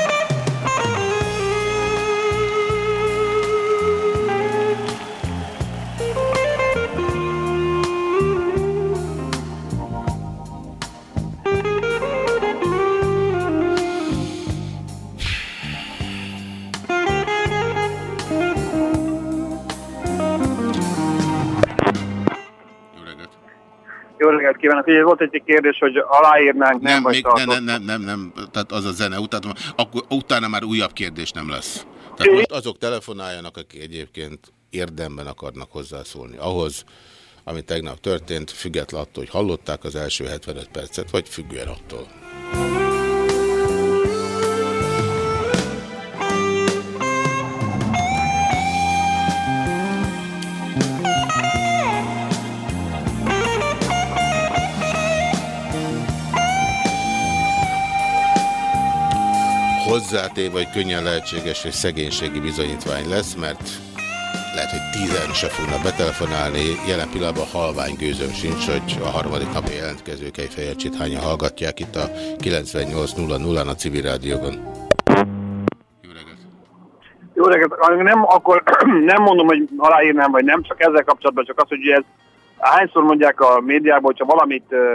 Reggelt kívánok! Ugye volt egy kérdés, hogy aláírnánk, nem, nem vagy még, nem, nem, nem, nem, tehát az a zene, utána, akkor, utána már újabb kérdés nem lesz. Tehát most azok telefonáljanak, akik egyébként érdemben akarnak hozzászólni ahhoz, ami tegnap történt, független attól, hogy hallották az első 75 percet, vagy függően attól. Hozzátéve, hogy könnyen lehetséges, hogy szegénységi bizonyítvány lesz, mert lehet, hogy tízen se fognak betelefonálni. Jelen pillanatban halvány gőzöm sincs, hogy a harmadik napi jelentkezők egy fejecsét hányan hallgatják itt a 98.00-án a civil rádióban. Jó reggelt! Nem, akkor nem mondom, hogy aláírnám, vagy nem, csak ezzel kapcsolatban, csak az, hogy ez hányszor mondják a médiában, hogyha valamit ö,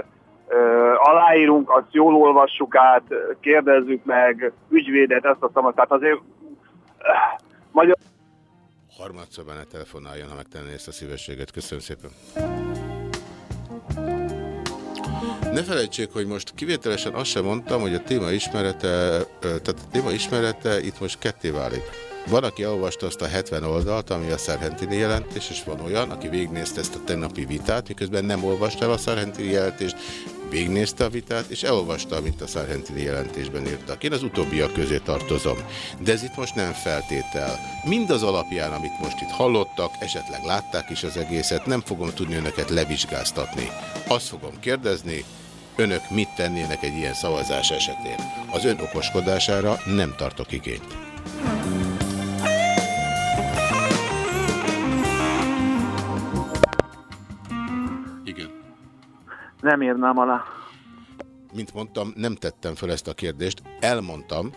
aláírunk, azt jól olvassuk át, kérdezzük meg, ügyvédet, ezt a szamat. Tehát azért magyar... Harmadszor ne telefonáljon, ha megtenné ezt a szívességet. Köszönöm szépen. Ne felejtsék, hogy most kivételesen azt sem mondtam, hogy a téma ismerete, tehát a téma ismerete itt most ketté válik. Van, aki elolvasta azt a 70 oldalt, ami a Szerhentini jelentés, és van olyan, aki végignézte ezt a tegnapi vitát, miközben nem olvasta el a Szerhentini jelentést, végignézte a vitát, és elolvasta, amit a Szerhentini jelentésben írtak. Én az utóbbiak közé tartozom. De ez itt most nem feltétel. Mindaz alapján, amit most itt hallottak, esetleg látták is az egészet, nem fogom tudni önöket levizsgáztatni. Azt fogom kérdezni, önök mit tennének egy ilyen szavazás esetén. Az ön okoskodására nem tartok igényt. Nem írnám alá. Mint mondtam, nem tettem fel ezt a kérdést. Elmondtam,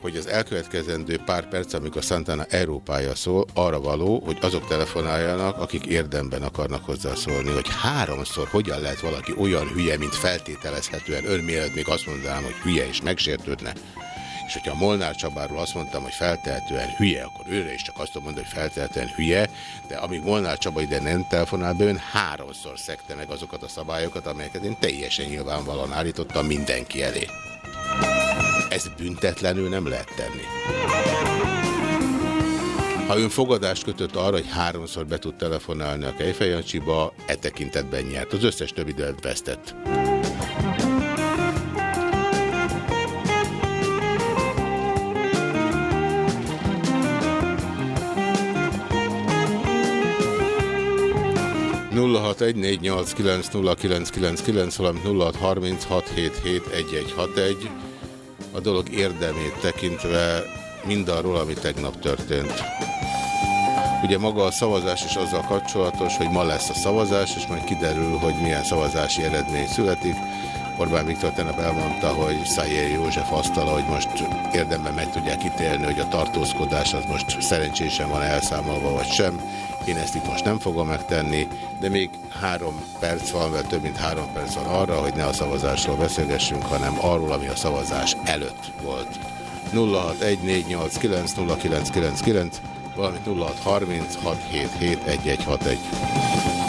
hogy az elkövetkezendő pár perc, amikor Santana Európája szól, arra való, hogy azok telefonáljanak, akik érdemben akarnak hozzászólni, hogy háromszor hogyan lehet valaki olyan hülye, mint feltételezhetően ön mielőtt még azt mondanám, hogy hülye és megsértődne. És hogyha a Molnár Csabáról azt mondtam, hogy feltehetően hülye, akkor őre is csak azt tudom mondani, hogy feltehetően hülye, de amíg Molnár Csaba ide nem telefonál be, ön háromszor szekte meg azokat a szabályokat, amelyeket én teljesen nyilvánvalóan állítottam mindenki elé. Ezt büntetlenül nem lehet tenni. Ha ön fogadást kötött arra, hogy háromszor be tud telefonálni a Kejfejancsiba, e tekintetben nyert. Az összes többi időt vesztett. 0614890999, valamint 0636771161, a dolog érdemét tekintve mindarról, ami tegnap történt. Ugye maga a szavazás is azzal kapcsolatos, hogy ma lesz a szavazás, és majd kiderül, hogy milyen szavazási eredmény születik. Orbán Viktor tegnap elmondta, hogy Szájér József asztala, hogy most érdemben meg tudják ítélni, hogy a tartózkodás az most szerencsésen van elszámolva, vagy sem. Én ezt itt most nem fogom megtenni, de még három perc van, vagy több mint három perc van arra, hogy ne a szavazásról beszélgessünk, hanem arról, ami a szavazás előtt volt. 0614890999, valamint 0636771161.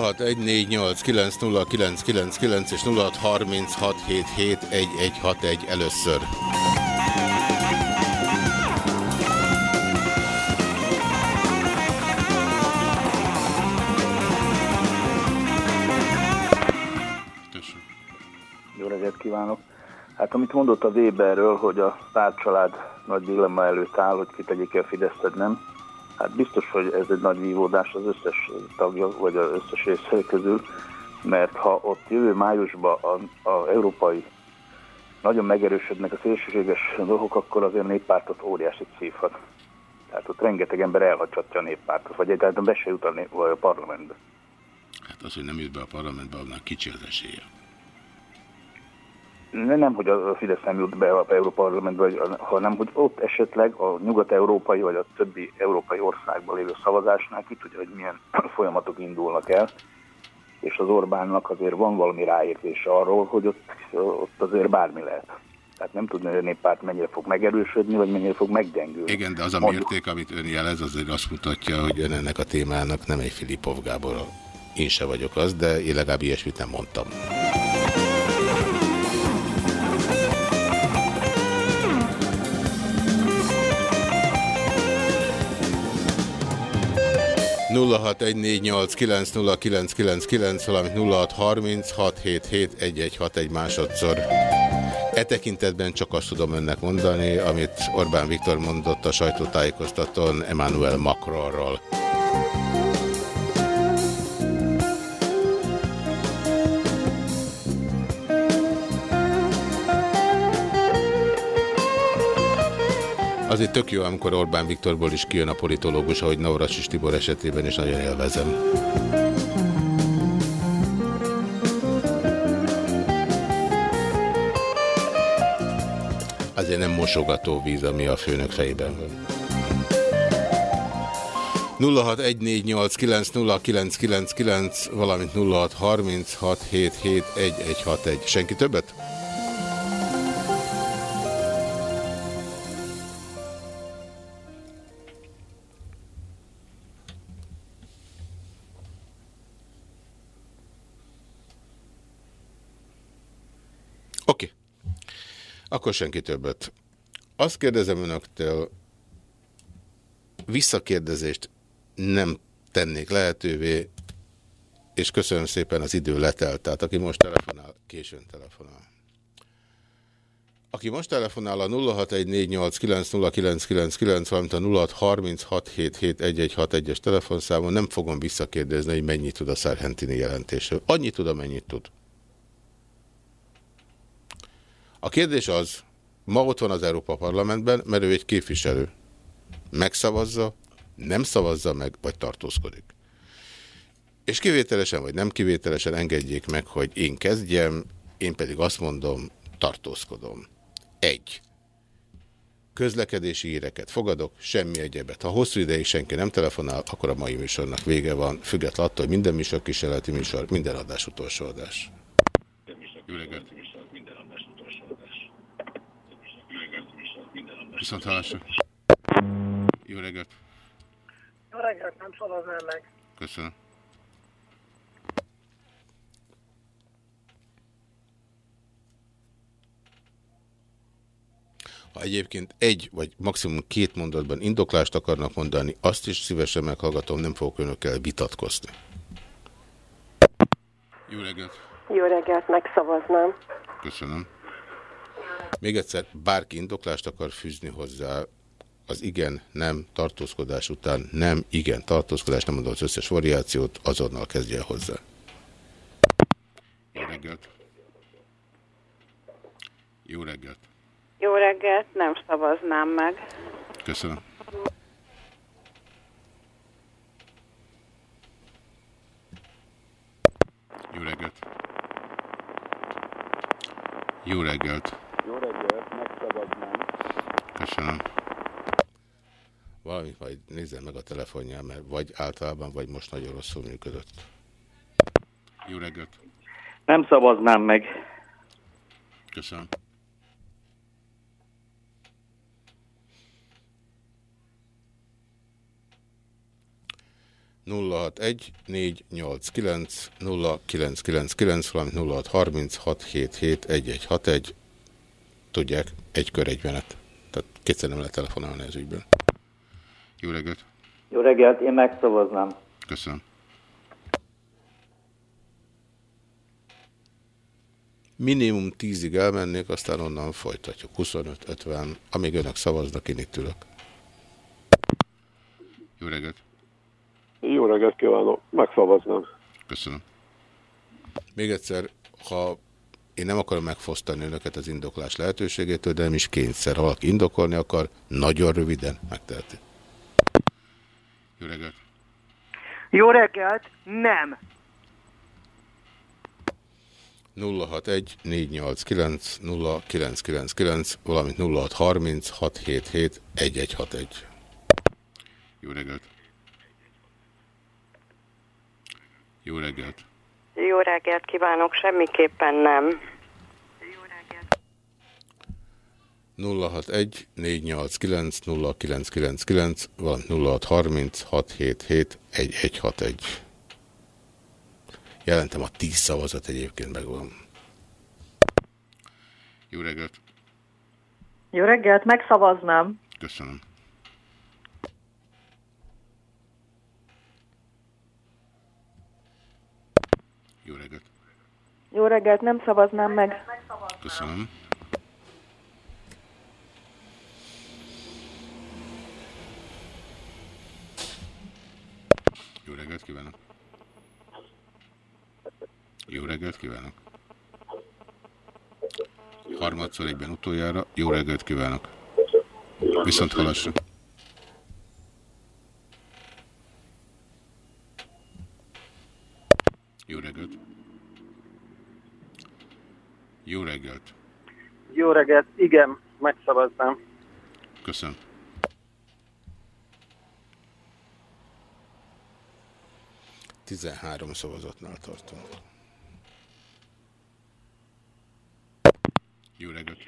0614890999 és 0636771161 először. Jó reggelt kívánok! Hát amit mondott a Weberről, hogy a pártcsalád nagy dilemma előtt áll, hogy kitegyék a Fideszt, nem, Hát biztos, hogy ez egy nagy vívódás az összes tagja, vagy az összes részhely közül, mert ha ott jövő májusban a, a európai nagyon megerősödnek a szélsőséges dolgok, akkor azért a néppártot óriási szívhat. Tehát ott rengeteg ember elhacsatja a néppártot, vagy egyáltalán be se jut a, a parlamentbe. Hát az, hogy nem jut be a parlamentbe, annak kicsi az esélye nem, hogy a Fidesz nem jut be a Európa Parlamentbe, hanem hogy ott esetleg a nyugat-európai vagy a többi európai országban lévő szavazásnál ki tudja, hogy milyen folyamatok indulnak el, és az Orbánnak azért van valami ráértése arról, hogy ott, ott azért bármi lehet. Tehát nem tudni, hogy a néppárt mennyire fog megerősödni, vagy mennyire fog meggyengülni. Igen, de az a mérték, amit ön jelez, azért azt mutatja, hogy ön ennek a témának nem egy Filipov Gábor. Én se vagyok az, de én legalább ilyesmit nem mondtam. 0614890999, valamint 0636771161 másodszor. E tekintetben csak azt tudom önnek mondani, amit Orbán Viktor mondott a sajtótájékoztatón Emmanuel Macronról. Azért tök jó, amikor Orbán Viktorból is kijön a politológus, ahogy Navracsis Tibor esetében is nagyon élvezem. Azért nem mosogató víz, ami a főnök fejében van. 0614890999, valamint 0636771161. Senki többet? Akkor senki többet. Azt kérdezem önöktől, visszakérdezést nem tennék lehetővé, és köszönöm szépen, az idő letelt. Tehát aki most telefonál, későn telefonál. Aki most telefonál a 0614890999, valamint a 0636771161-es telefonszámon, nem fogom visszakérdezni, hogy mennyit tud a Szerhentini jelentésről. Annyit tud, amennyit tud. A kérdés az, ma ott van az Európa Parlamentben, mert ő egy képviselő. Megszavazza, nem szavazza meg, vagy tartózkodik. És kivételesen, vagy nem kivételesen engedjék meg, hogy én kezdjem, én pedig azt mondom, tartózkodom. Egy. Közlekedési híreket fogadok, semmi egyebet. Ha hosszú ideig senki nem telefonál, akkor a mai műsornak vége van, függetlenül attól, hogy minden műsor kísérleti műsor, minden adás utolsó adás. Jó reggelt! Viszont hallásra. Jó reggelt! Jó reggelt, nem szavaznám meg. Köszönöm. Ha egyébként egy vagy maximum két mondatban indoklást akarnak mondani, azt is szívesen meghallgatom, nem fogok önökkel vitatkozni. Jó reggelt! Jó reggelt, megszavaznám. Köszönöm. Még egyszer, bárki indoklást akar fűzni hozzá, az igen, nem, tartózkodás után nem, igen, tartózkodás, nem mondom az összes variációt, azonnal kezdje hozzá. Jó reggelt! Jó reggelt! Jó reggelt, nem szavaznám meg. Köszönöm. Jó reggelt! Jó reggelt! Köszönöm. Valamit majd nézzen meg a telefonján, mert vagy általában, vagy most nagyon rosszul működött. Jó reggelt! Nem szavaznám meg. Köszönöm. nulla hat egy négy nyolc kilenc nulla kilenc kilenc kilenc valamint nulla hat harminc hat hét hét egy egy hat egy tudják egy kör egy menet tehát kétszer nem lehet telefonálni az ügyben. Jó reggelt. Jó reggelt, én megszavaznám. köszönöm. Minimum tízig elmennék aztán onnan folytatjuk. 25-50 amíg önök szavaznak én itt ülök. Jó reggelt. Jó reggelt kívánok, megszavaznám. Köszönöm. Még egyszer, ha én nem akarom megfosztani önöket az indoklás lehetőségétől, de nem is kényszer. Ha valaki indokolni akar, nagyon röviden megteheti. Jó reggelt! Jó reggelt, nem. 061 489 0999, valamint 0630 677 1161. Jó reggelt! Jó reggelt! Jó reggelt kívánok, semmiképpen nem. 061 489 0999, valamint 0630 677 1161. Jelentem a 10 szavazat egyébként megvan. Jó reggelt! Jó reggelt, megszavaznám. Köszönöm. Jó reggelt! Jó reggelt, nem szavaznám meg. Köszönöm. Jó reggelt kívánok! Jó reggelt kívánok! Harmadszor egyben utoljára. Jó reggelt kívánok! Viszont hallásra. Jó reggelt. Jó reggelt. Jó reggelt, igen, megszavaznám. Köszönöm. Tizenhárom szavazatnál tartunk. Jó reggelt.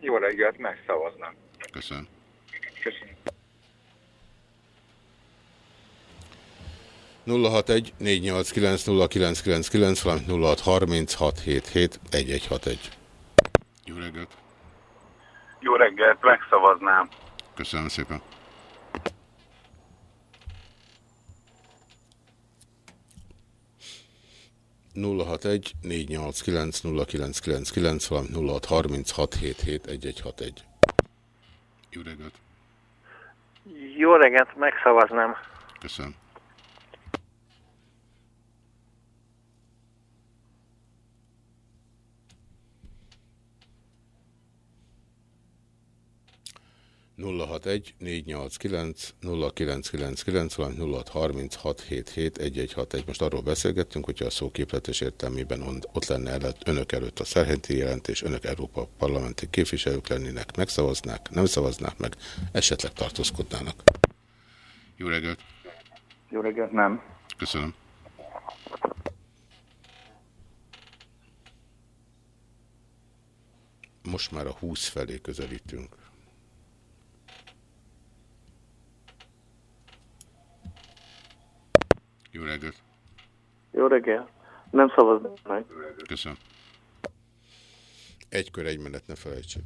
Jó reggelt, megszavaznám. Köszönöm. Köszönöm. 061 489 0999, valamint 0636771161. Jó reggelt. Jó reggelt, megszavaznám. Köszönöm szépen. nulla hat egy négy nyolc kilenc nulla kilenc kilenc kilenc valamint nulla hat harminc hat hét hét egy egy hat egy. Jó reggelt. Jó reggelt, megszavaznám. Köszönöm. 061 489 0999, valamint 0636771161. Most arról beszélgettünk, hogyha a szóképletes értelmében ott lenne előtt, önök előtt a szerhenti jelentés, önök Európa parlamenti képviselők lennének, megszavaznák, nem szavaznák meg, esetleg tartózkodnának. Jó reggelt! Jó reggelt, nem. Köszönöm. Most már a 20 felé közelítünk. Jó reggelt! Jó reggelt! Nem szavaznám meg. Köszönöm. Egy kör, egy menet, ne felejtsük.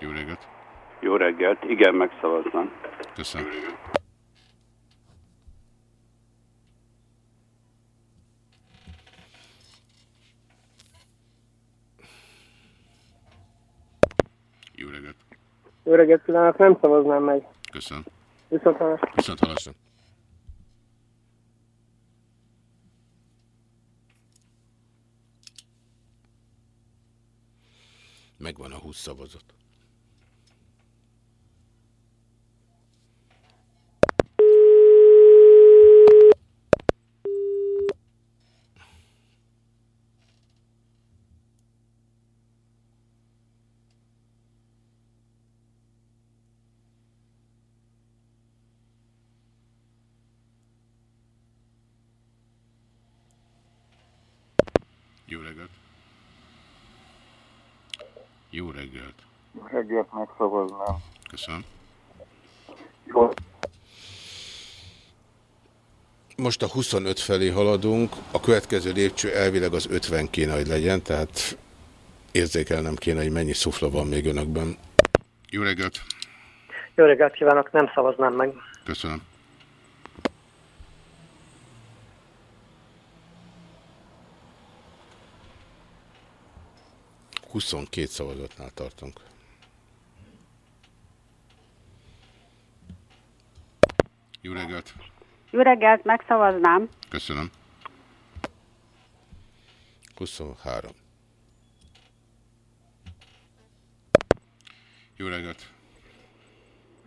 Jó reggelt! Jó reggelt! Igen, megszavaznám. Köszönöm. Jó reggelt! Jó reggelt kívánok, nem szavaznám meg. Köszönöm. Viszont hallásra. Viszont hallásra. Megvan a 20 szavazat. Jó reggelt! Jó reggelt! Jó reggelt, megszavaznám. Köszönöm. Jó. Most a 25 felé haladunk, a következő lépcső elvileg az 50 kéne, hogy legyen, tehát érzékelnem kéne, hogy mennyi szufla van még önökben. Jó reggelt! Jó reggelt kívánok, nem szavaznám meg. Köszönöm. Huszonkét szavazatnál tartunk. Jó reggelt! Jó reggelt, megszavaznám. Köszönöm. 23. Jó reggelt!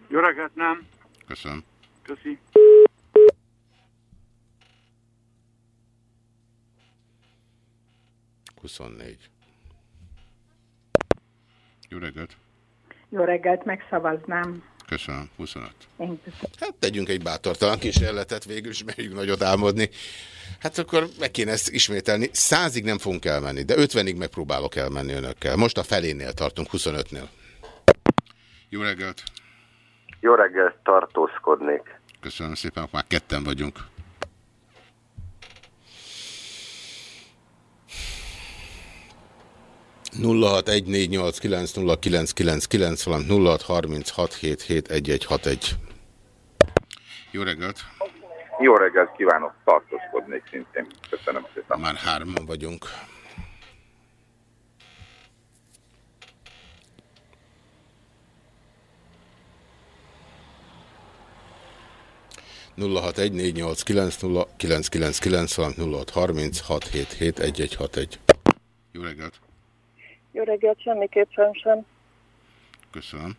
Jó reggelt, nem. Köszönöm. Köszi. Huszonnégy. Jó reggelt! Jó reggelt, megszavaznám. Köszönöm. 25. Én köszönöm. Hát tegyünk egy bátortalan kísérletet végül is, merjünk nagyot álmodni. Hát akkor meg kéne ezt ismételni. Százig nem fogunk elmenni, de 50-ig megpróbálok elmenni önökkel. Most a felénél tartunk, 25-nél. Jó reggelt! Jó reggelt, tartózkodnék. Köszönöm szépen, már ketten vagyunk. Nulla hat egy négy nyolc kilenc nulla kilenc kilenc kilenc valamint nulla hat harminc hat hét hét egy egy hat egy. Jó reggelt! Jó reggelt kívánok, tartózkodnék szintén. Köszönöm szépen. Már hárman vagyunk. 0614890999, valamint 0636771161. Jó reggelt! Jó reggelt, semmiképpen sem. Köszönöm.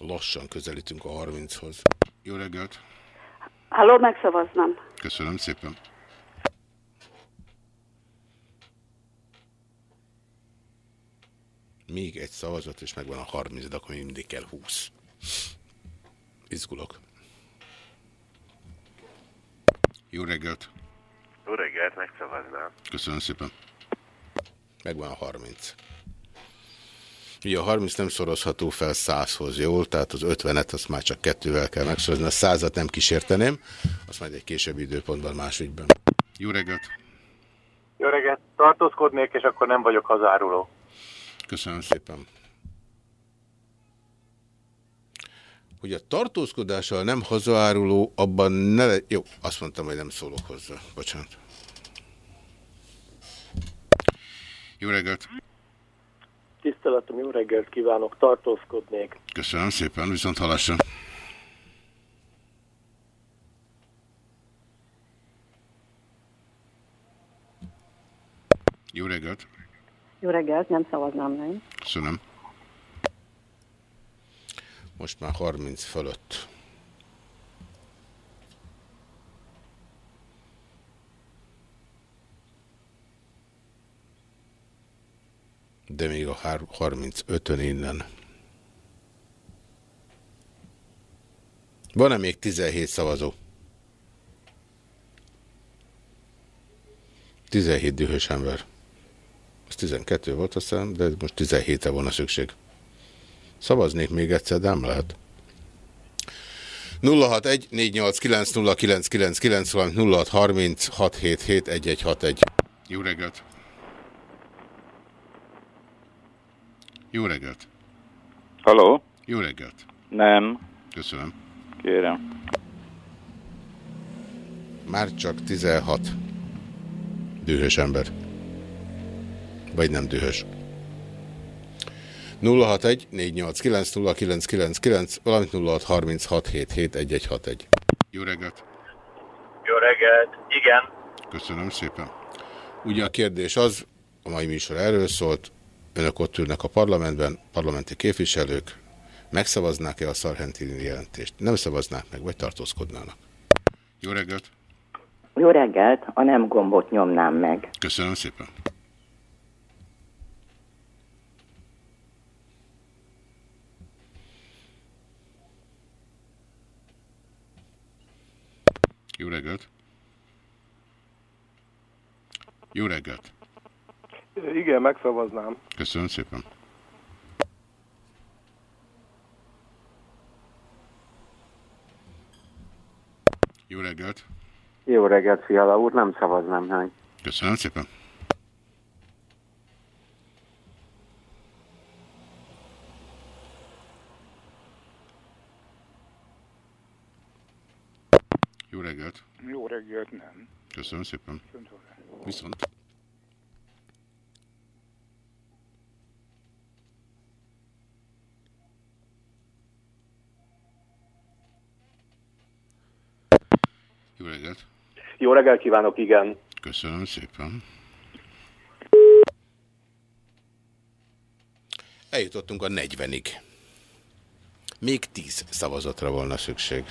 Lassan közelítünk a 30-hoz. Jó reggelt! Halló, megszavaznám. Köszönöm szépen. Még egy szavazat, és megvan a 30, de akkor még mindig kell 20. Izgulok. Jó reggelt! Jó reggelt, megszavaznám. Köszönöm szépen. Megvan a 30. Ugye a 30 nem szorozható fel 100-hoz, jól? Tehát az 50-et azt már csak kettővel kell megszorozni. A 100-at nem kísérteném, azt majd egy későbbi időpontban másügyben. Jó reggelt! Jó reggelt, tartózkodnék, és akkor nem vagyok hazáruló. Köszönöm szépen. Hogy a tartózkodással nem hazaáruló, abban ne... Le... Jó, azt mondtam, hogy nem szólok hozzá. Bocsánat. Jó reggelt! Tiszteletem, jó reggelt kívánok, tartózkodnék. Köszönöm szépen, viszont hallásra. Jó reggelt! Jó reggelt, nem szavaznám meg. Köszönöm. Most már 30 fölött. De még a 35-ön innen. Van-e még 17 szavazó? 17 dühös ember. Ez 12 volt aztán, de most 17-re volna szükség. Szavaznék még egyszer, de nem lehet. 061 489 0630 Jó reggelt! Jó reggelt! Haló? Jó reggelt! Nem. Köszönöm. Kérem. Már csak 16. Dühös ember. Vagy nem dühös. 061 489 0999, valamint 0636771161. Jó reggelt! Jó reggelt! Igen. Köszönöm szépen. Ugye a kérdés az, a mai műsor erről szólt, önök ott ülnek a parlamentben, parlamenti képviselők, megszavaznák-e a Szarhentini jelentést? Nem szavaznák meg, vagy tartózkodnának? Jó reggelt! Jó reggelt, a nem gombot nyomnám meg. Köszönöm szépen. Jó reggelt! Jó reggelt! Igen, megszavaznám. Köszönöm szépen. Jó reggelt! Jó reggelt, Fiala úr, nem szavaznám meg. Köszönöm szépen. Jó reggelt! Jó reggelt, nem. Köszönöm szépen. Viszont. Jó reggelt! Jó reggelt kívánok, igen. Köszönöm szépen. Eljutottunk a 40-ig. Még 10 szavazatra volna szükség.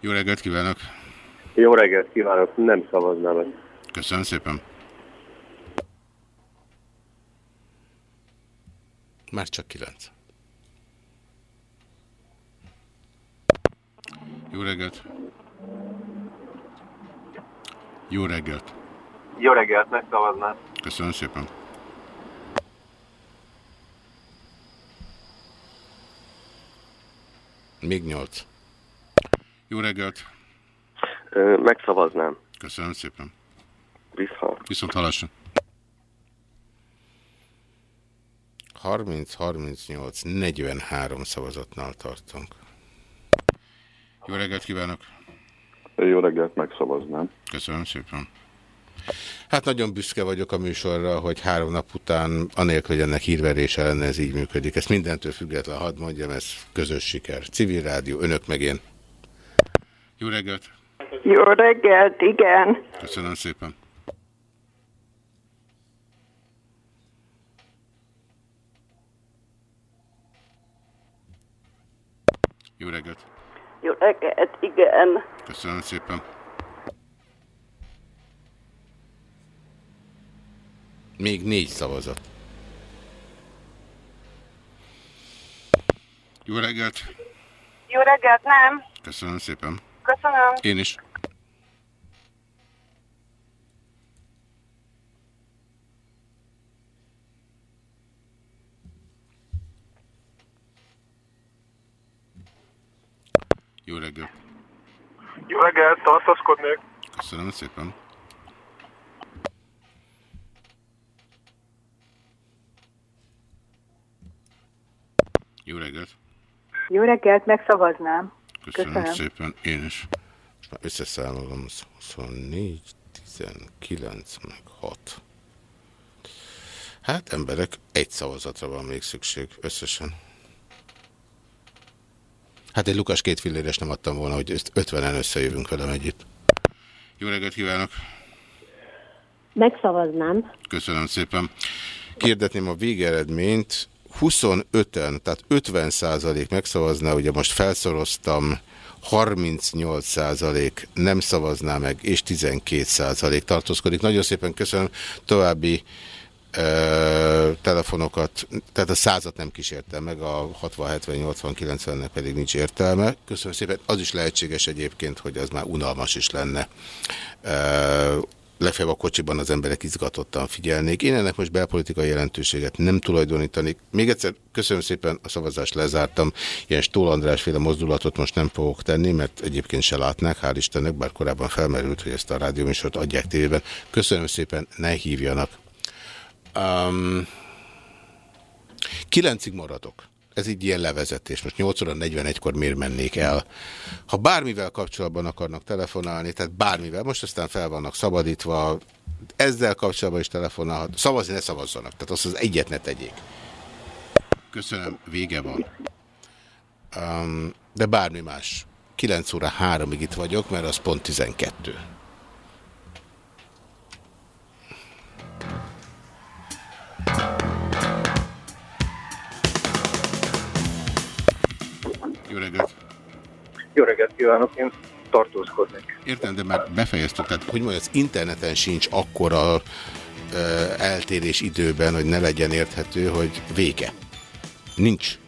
Jó reggelt kívánok! Jó reggelt kívánok, nem szavaznám meg. Köszönöm szépen. Már csak 9. Jó reggelt! Jó reggelt! Jó reggelt, megszavaznám. Köszönöm szépen. Még 8. Jó reggelt! Megszavaznám. Köszönöm szépen. Viszont hallásra. 30, 38, 43 szavazatnál tartunk. Jó reggelt kívánok! Jó reggelt, megszavaznám. Köszönöm szépen. Hát nagyon büszke vagyok a műsorra, hogy három nap után, anélkül, hogy ennek hírverése lenne, ez így működik. Ezt mindentől független, hadd mondjam, ez közös siker. Civil rádió, önök meg én. Jó reggelt! Jó reggelt, igen. Köszönöm szépen. Jó reggelt! Jó reggelt, igen. Köszönöm szépen. Még négy szavazat. Jó reggelt! Jó reggelt, nem? Köszönöm szépen. Köszönöm. Én is. Jó reggelt! Jó reggelt, tartózkodnék. Köszönöm szépen. Jó reggelt! Jó reggelt, megszavaznám. Köszönöm, Köszönöm. szépen, én is. Most már összeszámolom, 24, 19, meg 6. Hát emberek, egy szavazatra van még szükség, összesen. Hát egy Lukas két filléres nem adtam volna, hogy ezt 50-en összejövünk velem együtt. Jó reggelt kívánok! Megszavaznám. Köszönöm szépen. Kérdetném a végeredményt. 25-en, tehát 50 százalék megszavazná, ugye most felszoroztam, 38 százalék nem szavazná meg, és 12 százalék tartózkodik. Nagyon szépen köszönöm. További ö, telefonokat, tehát a százat nem kísértem meg, a 60, 70, 80, 90-nek pedig nincs értelme. Köszönöm szépen. Az is lehetséges egyébként, hogy az már unalmas is lenne. Ö, legfeljebb a kocsiban az emberek izgatottan figyelnék. Én ennek most belpolitikai jelentőséget nem tulajdonítanék. Még egyszer köszönöm szépen, a szavazást lezártam. Ilyen Stól András féle mozdulatot most nem fogok tenni, mert egyébként se látnák, hál' Istennek, bár korábban felmerült, hogy ezt a rádióműsort adják tévében. Köszönöm szépen, ne hívjanak. Um, kilencig maradok. Ez így ilyen levezetés. Most 8 óra 41-kor miért mennék el? Ha bármivel kapcsolatban akarnak telefonálni, tehát bármivel, most aztán fel vannak szabadítva, ezzel kapcsolatban is telefonálhat. Szavazni ne szavazzanak, tehát azt az egyet ne tegyék. Köszönöm, vége van. Um, de bármi más. 9 óra 3-ig itt vagyok, mert az pont 12. Jó reggelt! Jó reggelt kívánok, én tartózkodnék. Értem, de már befejeztük, tehát hogy mondja, az interneten sincs akkora ö, eltérés időben, hogy ne legyen érthető, hogy vége. Nincs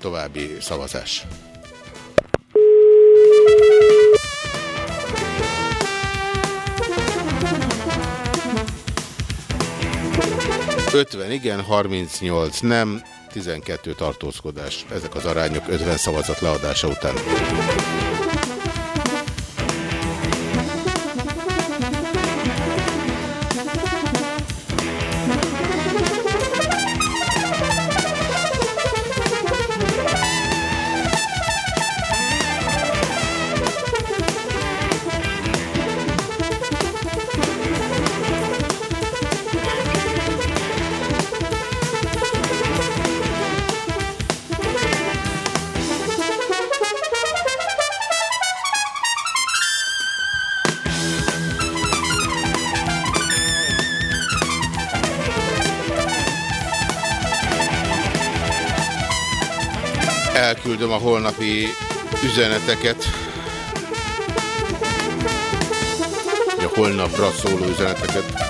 további szavazás. Ötven igen, 38 nem, 12 tartózkodás. Ezek az arányok 50 szavazat leadása után. Holnapi üzeneteket. A holnapra szóló üzeneteket.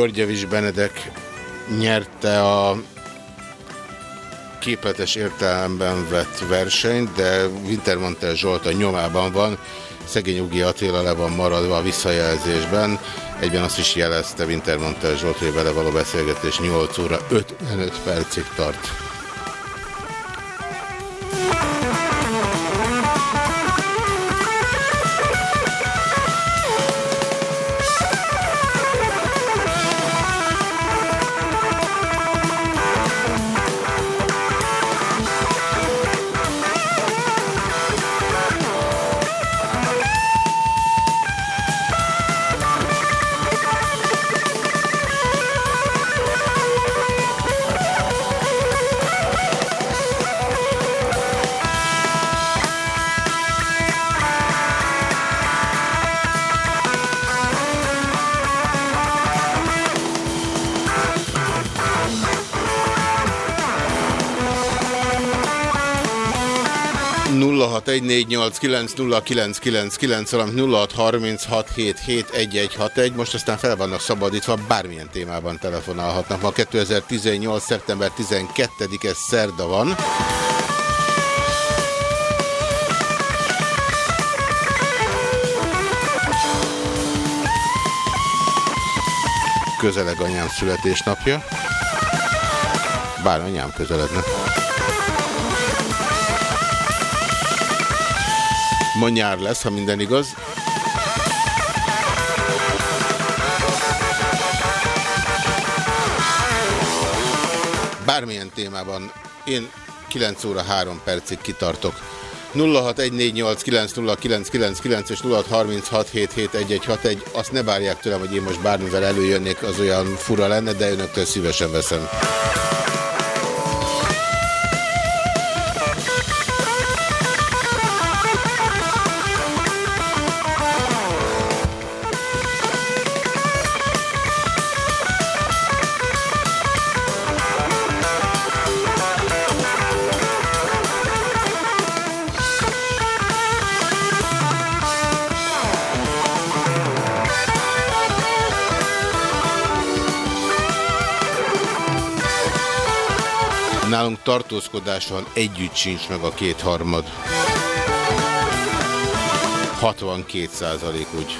Györgyevics Benedek nyerte a képletes értelemben vett versenyt, de Wintermantel Zsolt a nyomában van, szegény Ugi Attila le van maradva a visszajelzésben. Egyben azt is jelezte Wintermantel Zsolt, hogy vele való beszélgetés 8 óra 55 percig tart. 0614890999, valamint 0636771161. Most aztán fel vannak szabadítva, bármilyen témában telefonálhatnak. Ma 2018. szeptember 12-e szerda van. Közeleg anyám születésnapja. Bár anyám közeledne. Ma nyár lesz, ha minden igaz. Bármilyen témában én 9 óra 3 percig kitartok. 0614890999 és 0636771161. Azt ne várják tőlem, hogy én most bármivel előjönnék, az olyan fura lenne, de önöktől szívesen veszem. Nálunk tartózkodáson együtt sincs meg a kétharmad. 62 százalék úgy.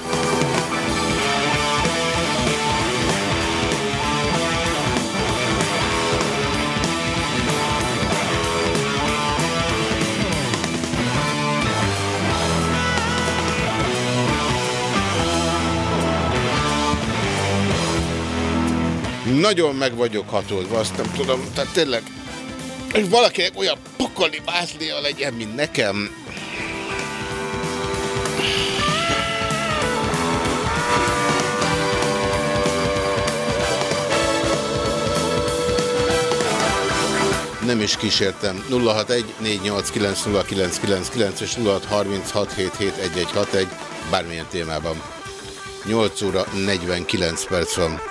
Nagyon meg vagyok hatódva, azt nem tudom, tehát tényleg és valakinek olyan pokoli bázlia legyen, mint nekem. Nem is kísértem. 061 489 és 0636771161 bármilyen témában. 8 óra 49 perc van.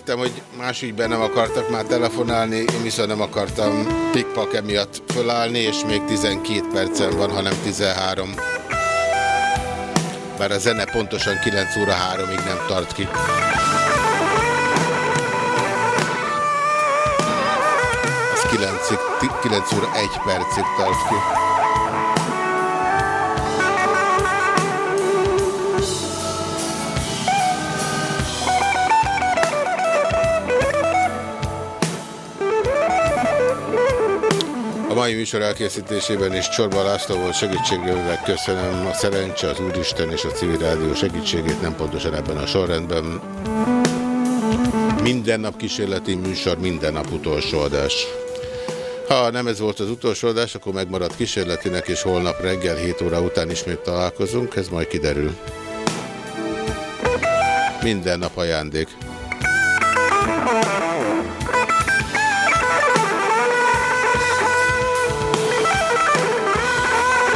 Én megértem, hogy más ügyben nem akartak már telefonálni, én viszont nem akartam pikpak emiatt fölállni, és még 12 percen van, hanem 13. Bár a zene pontosan 9 óra 3-ig nem tart ki. Az 9, 9 óra 1 percig tart ki. Mai műsor elkészítésében is Csorba László volt segítségével köszönöm a szerencse, az Úristen és a civil rádió segítségét, nem pontosan ebben a sorrendben. Minden nap kísérleti műsor, minden nap utolsó adás. Ha nem ez volt az utolsó adás, akkor megmaradt kísérletinek, és holnap reggel 7 óra után ismét találkozunk, ez majd kiderül. Minden nap ajándék.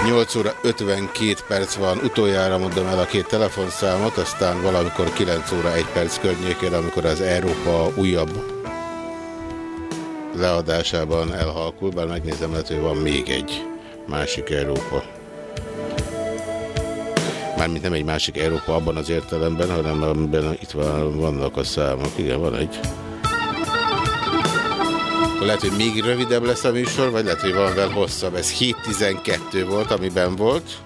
8 óra 52 perc van, utoljára mondom el a két telefonszámot, aztán valamikor 9 óra 1 perc környékén, amikor az Európa újabb leadásában elhalkul, bár megnézem, lehet, hogy van még egy másik Európa. Mármint nem egy másik Európa abban az értelemben, hanem amiben itt van, vannak a számok. Igen, van egy. Lehet, hogy még rövidebb lesz a műsor, vagy lehet, hogy valamivel hosszabb. Ez 7.12 volt, amiben volt.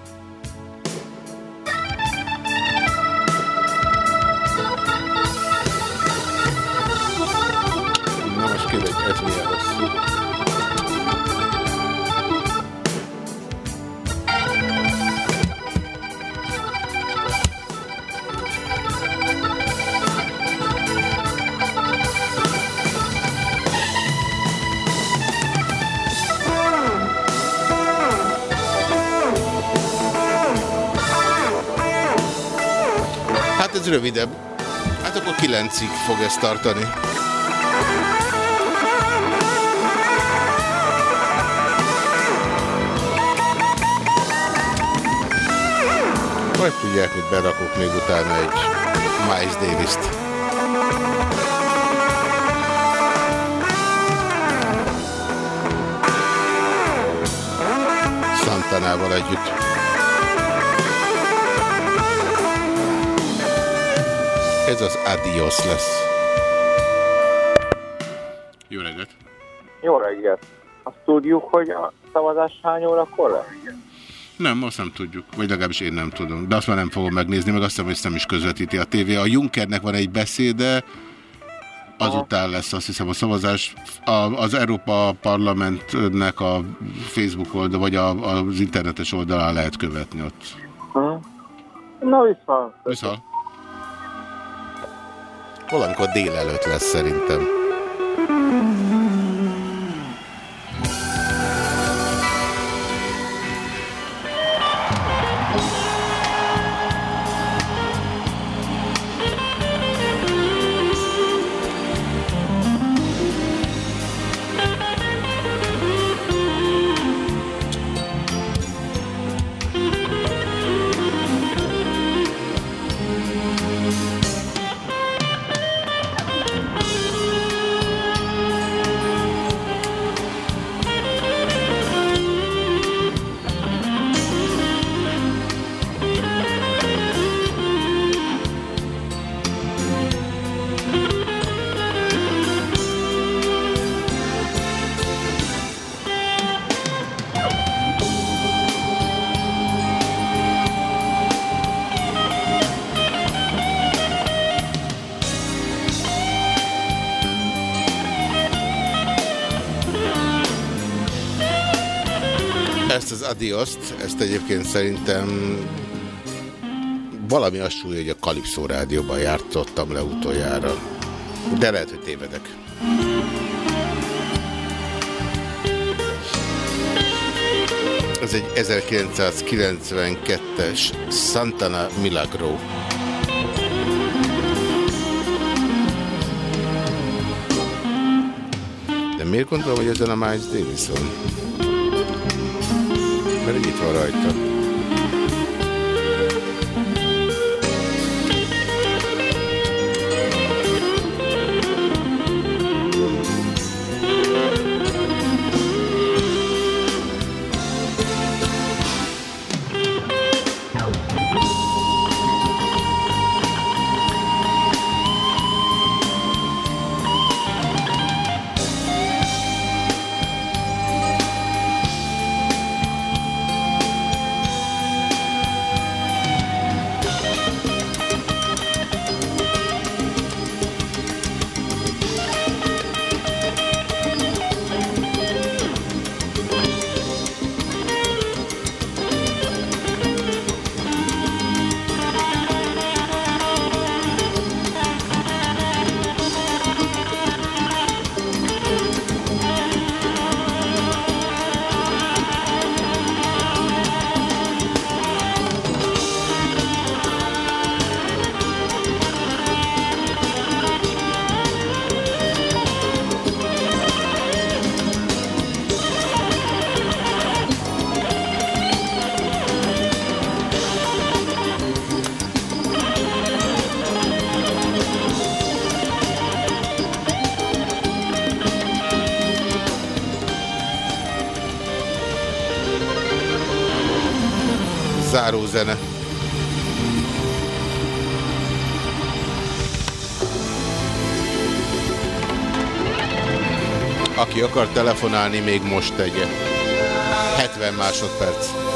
Rövidebb. Hát akkor kilencig fog ez tartani. Vagy tudják, mit berakok még utána egy Miles Davis-t. Santanával együtt. Ez az Adios lesz. Jó reggelt! Jó reggelt! Azt tudjuk, hogy a szavazás hány órakor lesz? Nem, azt nem tudjuk. Vagy legalábbis én nem tudom. De azt már nem fogom megnézni, meg azt hiszem, hogy ezt nem is közvetíti a tévé. A Junckernek van egy beszéde, azután lesz azt hiszem a szavazás. A, az Európa Parlamentnek a Facebook oldal, vagy a, az internetes oldalán lehet követni ott. Na viszont. Viszont. Valamikor délelőtt lesz szerintem. Adioszt, ezt egyébként szerintem valami azt súlya, hogy a Kalipszó rádióban jártottam le utoljára. De lehet, hogy tévedek. Ez egy 1992-es Santana Milagro. De miért gondolom, hogy ezen a Miles Davison? Mert itt van rajta. Akar telefonálni, még most tegye. 70 másodperc.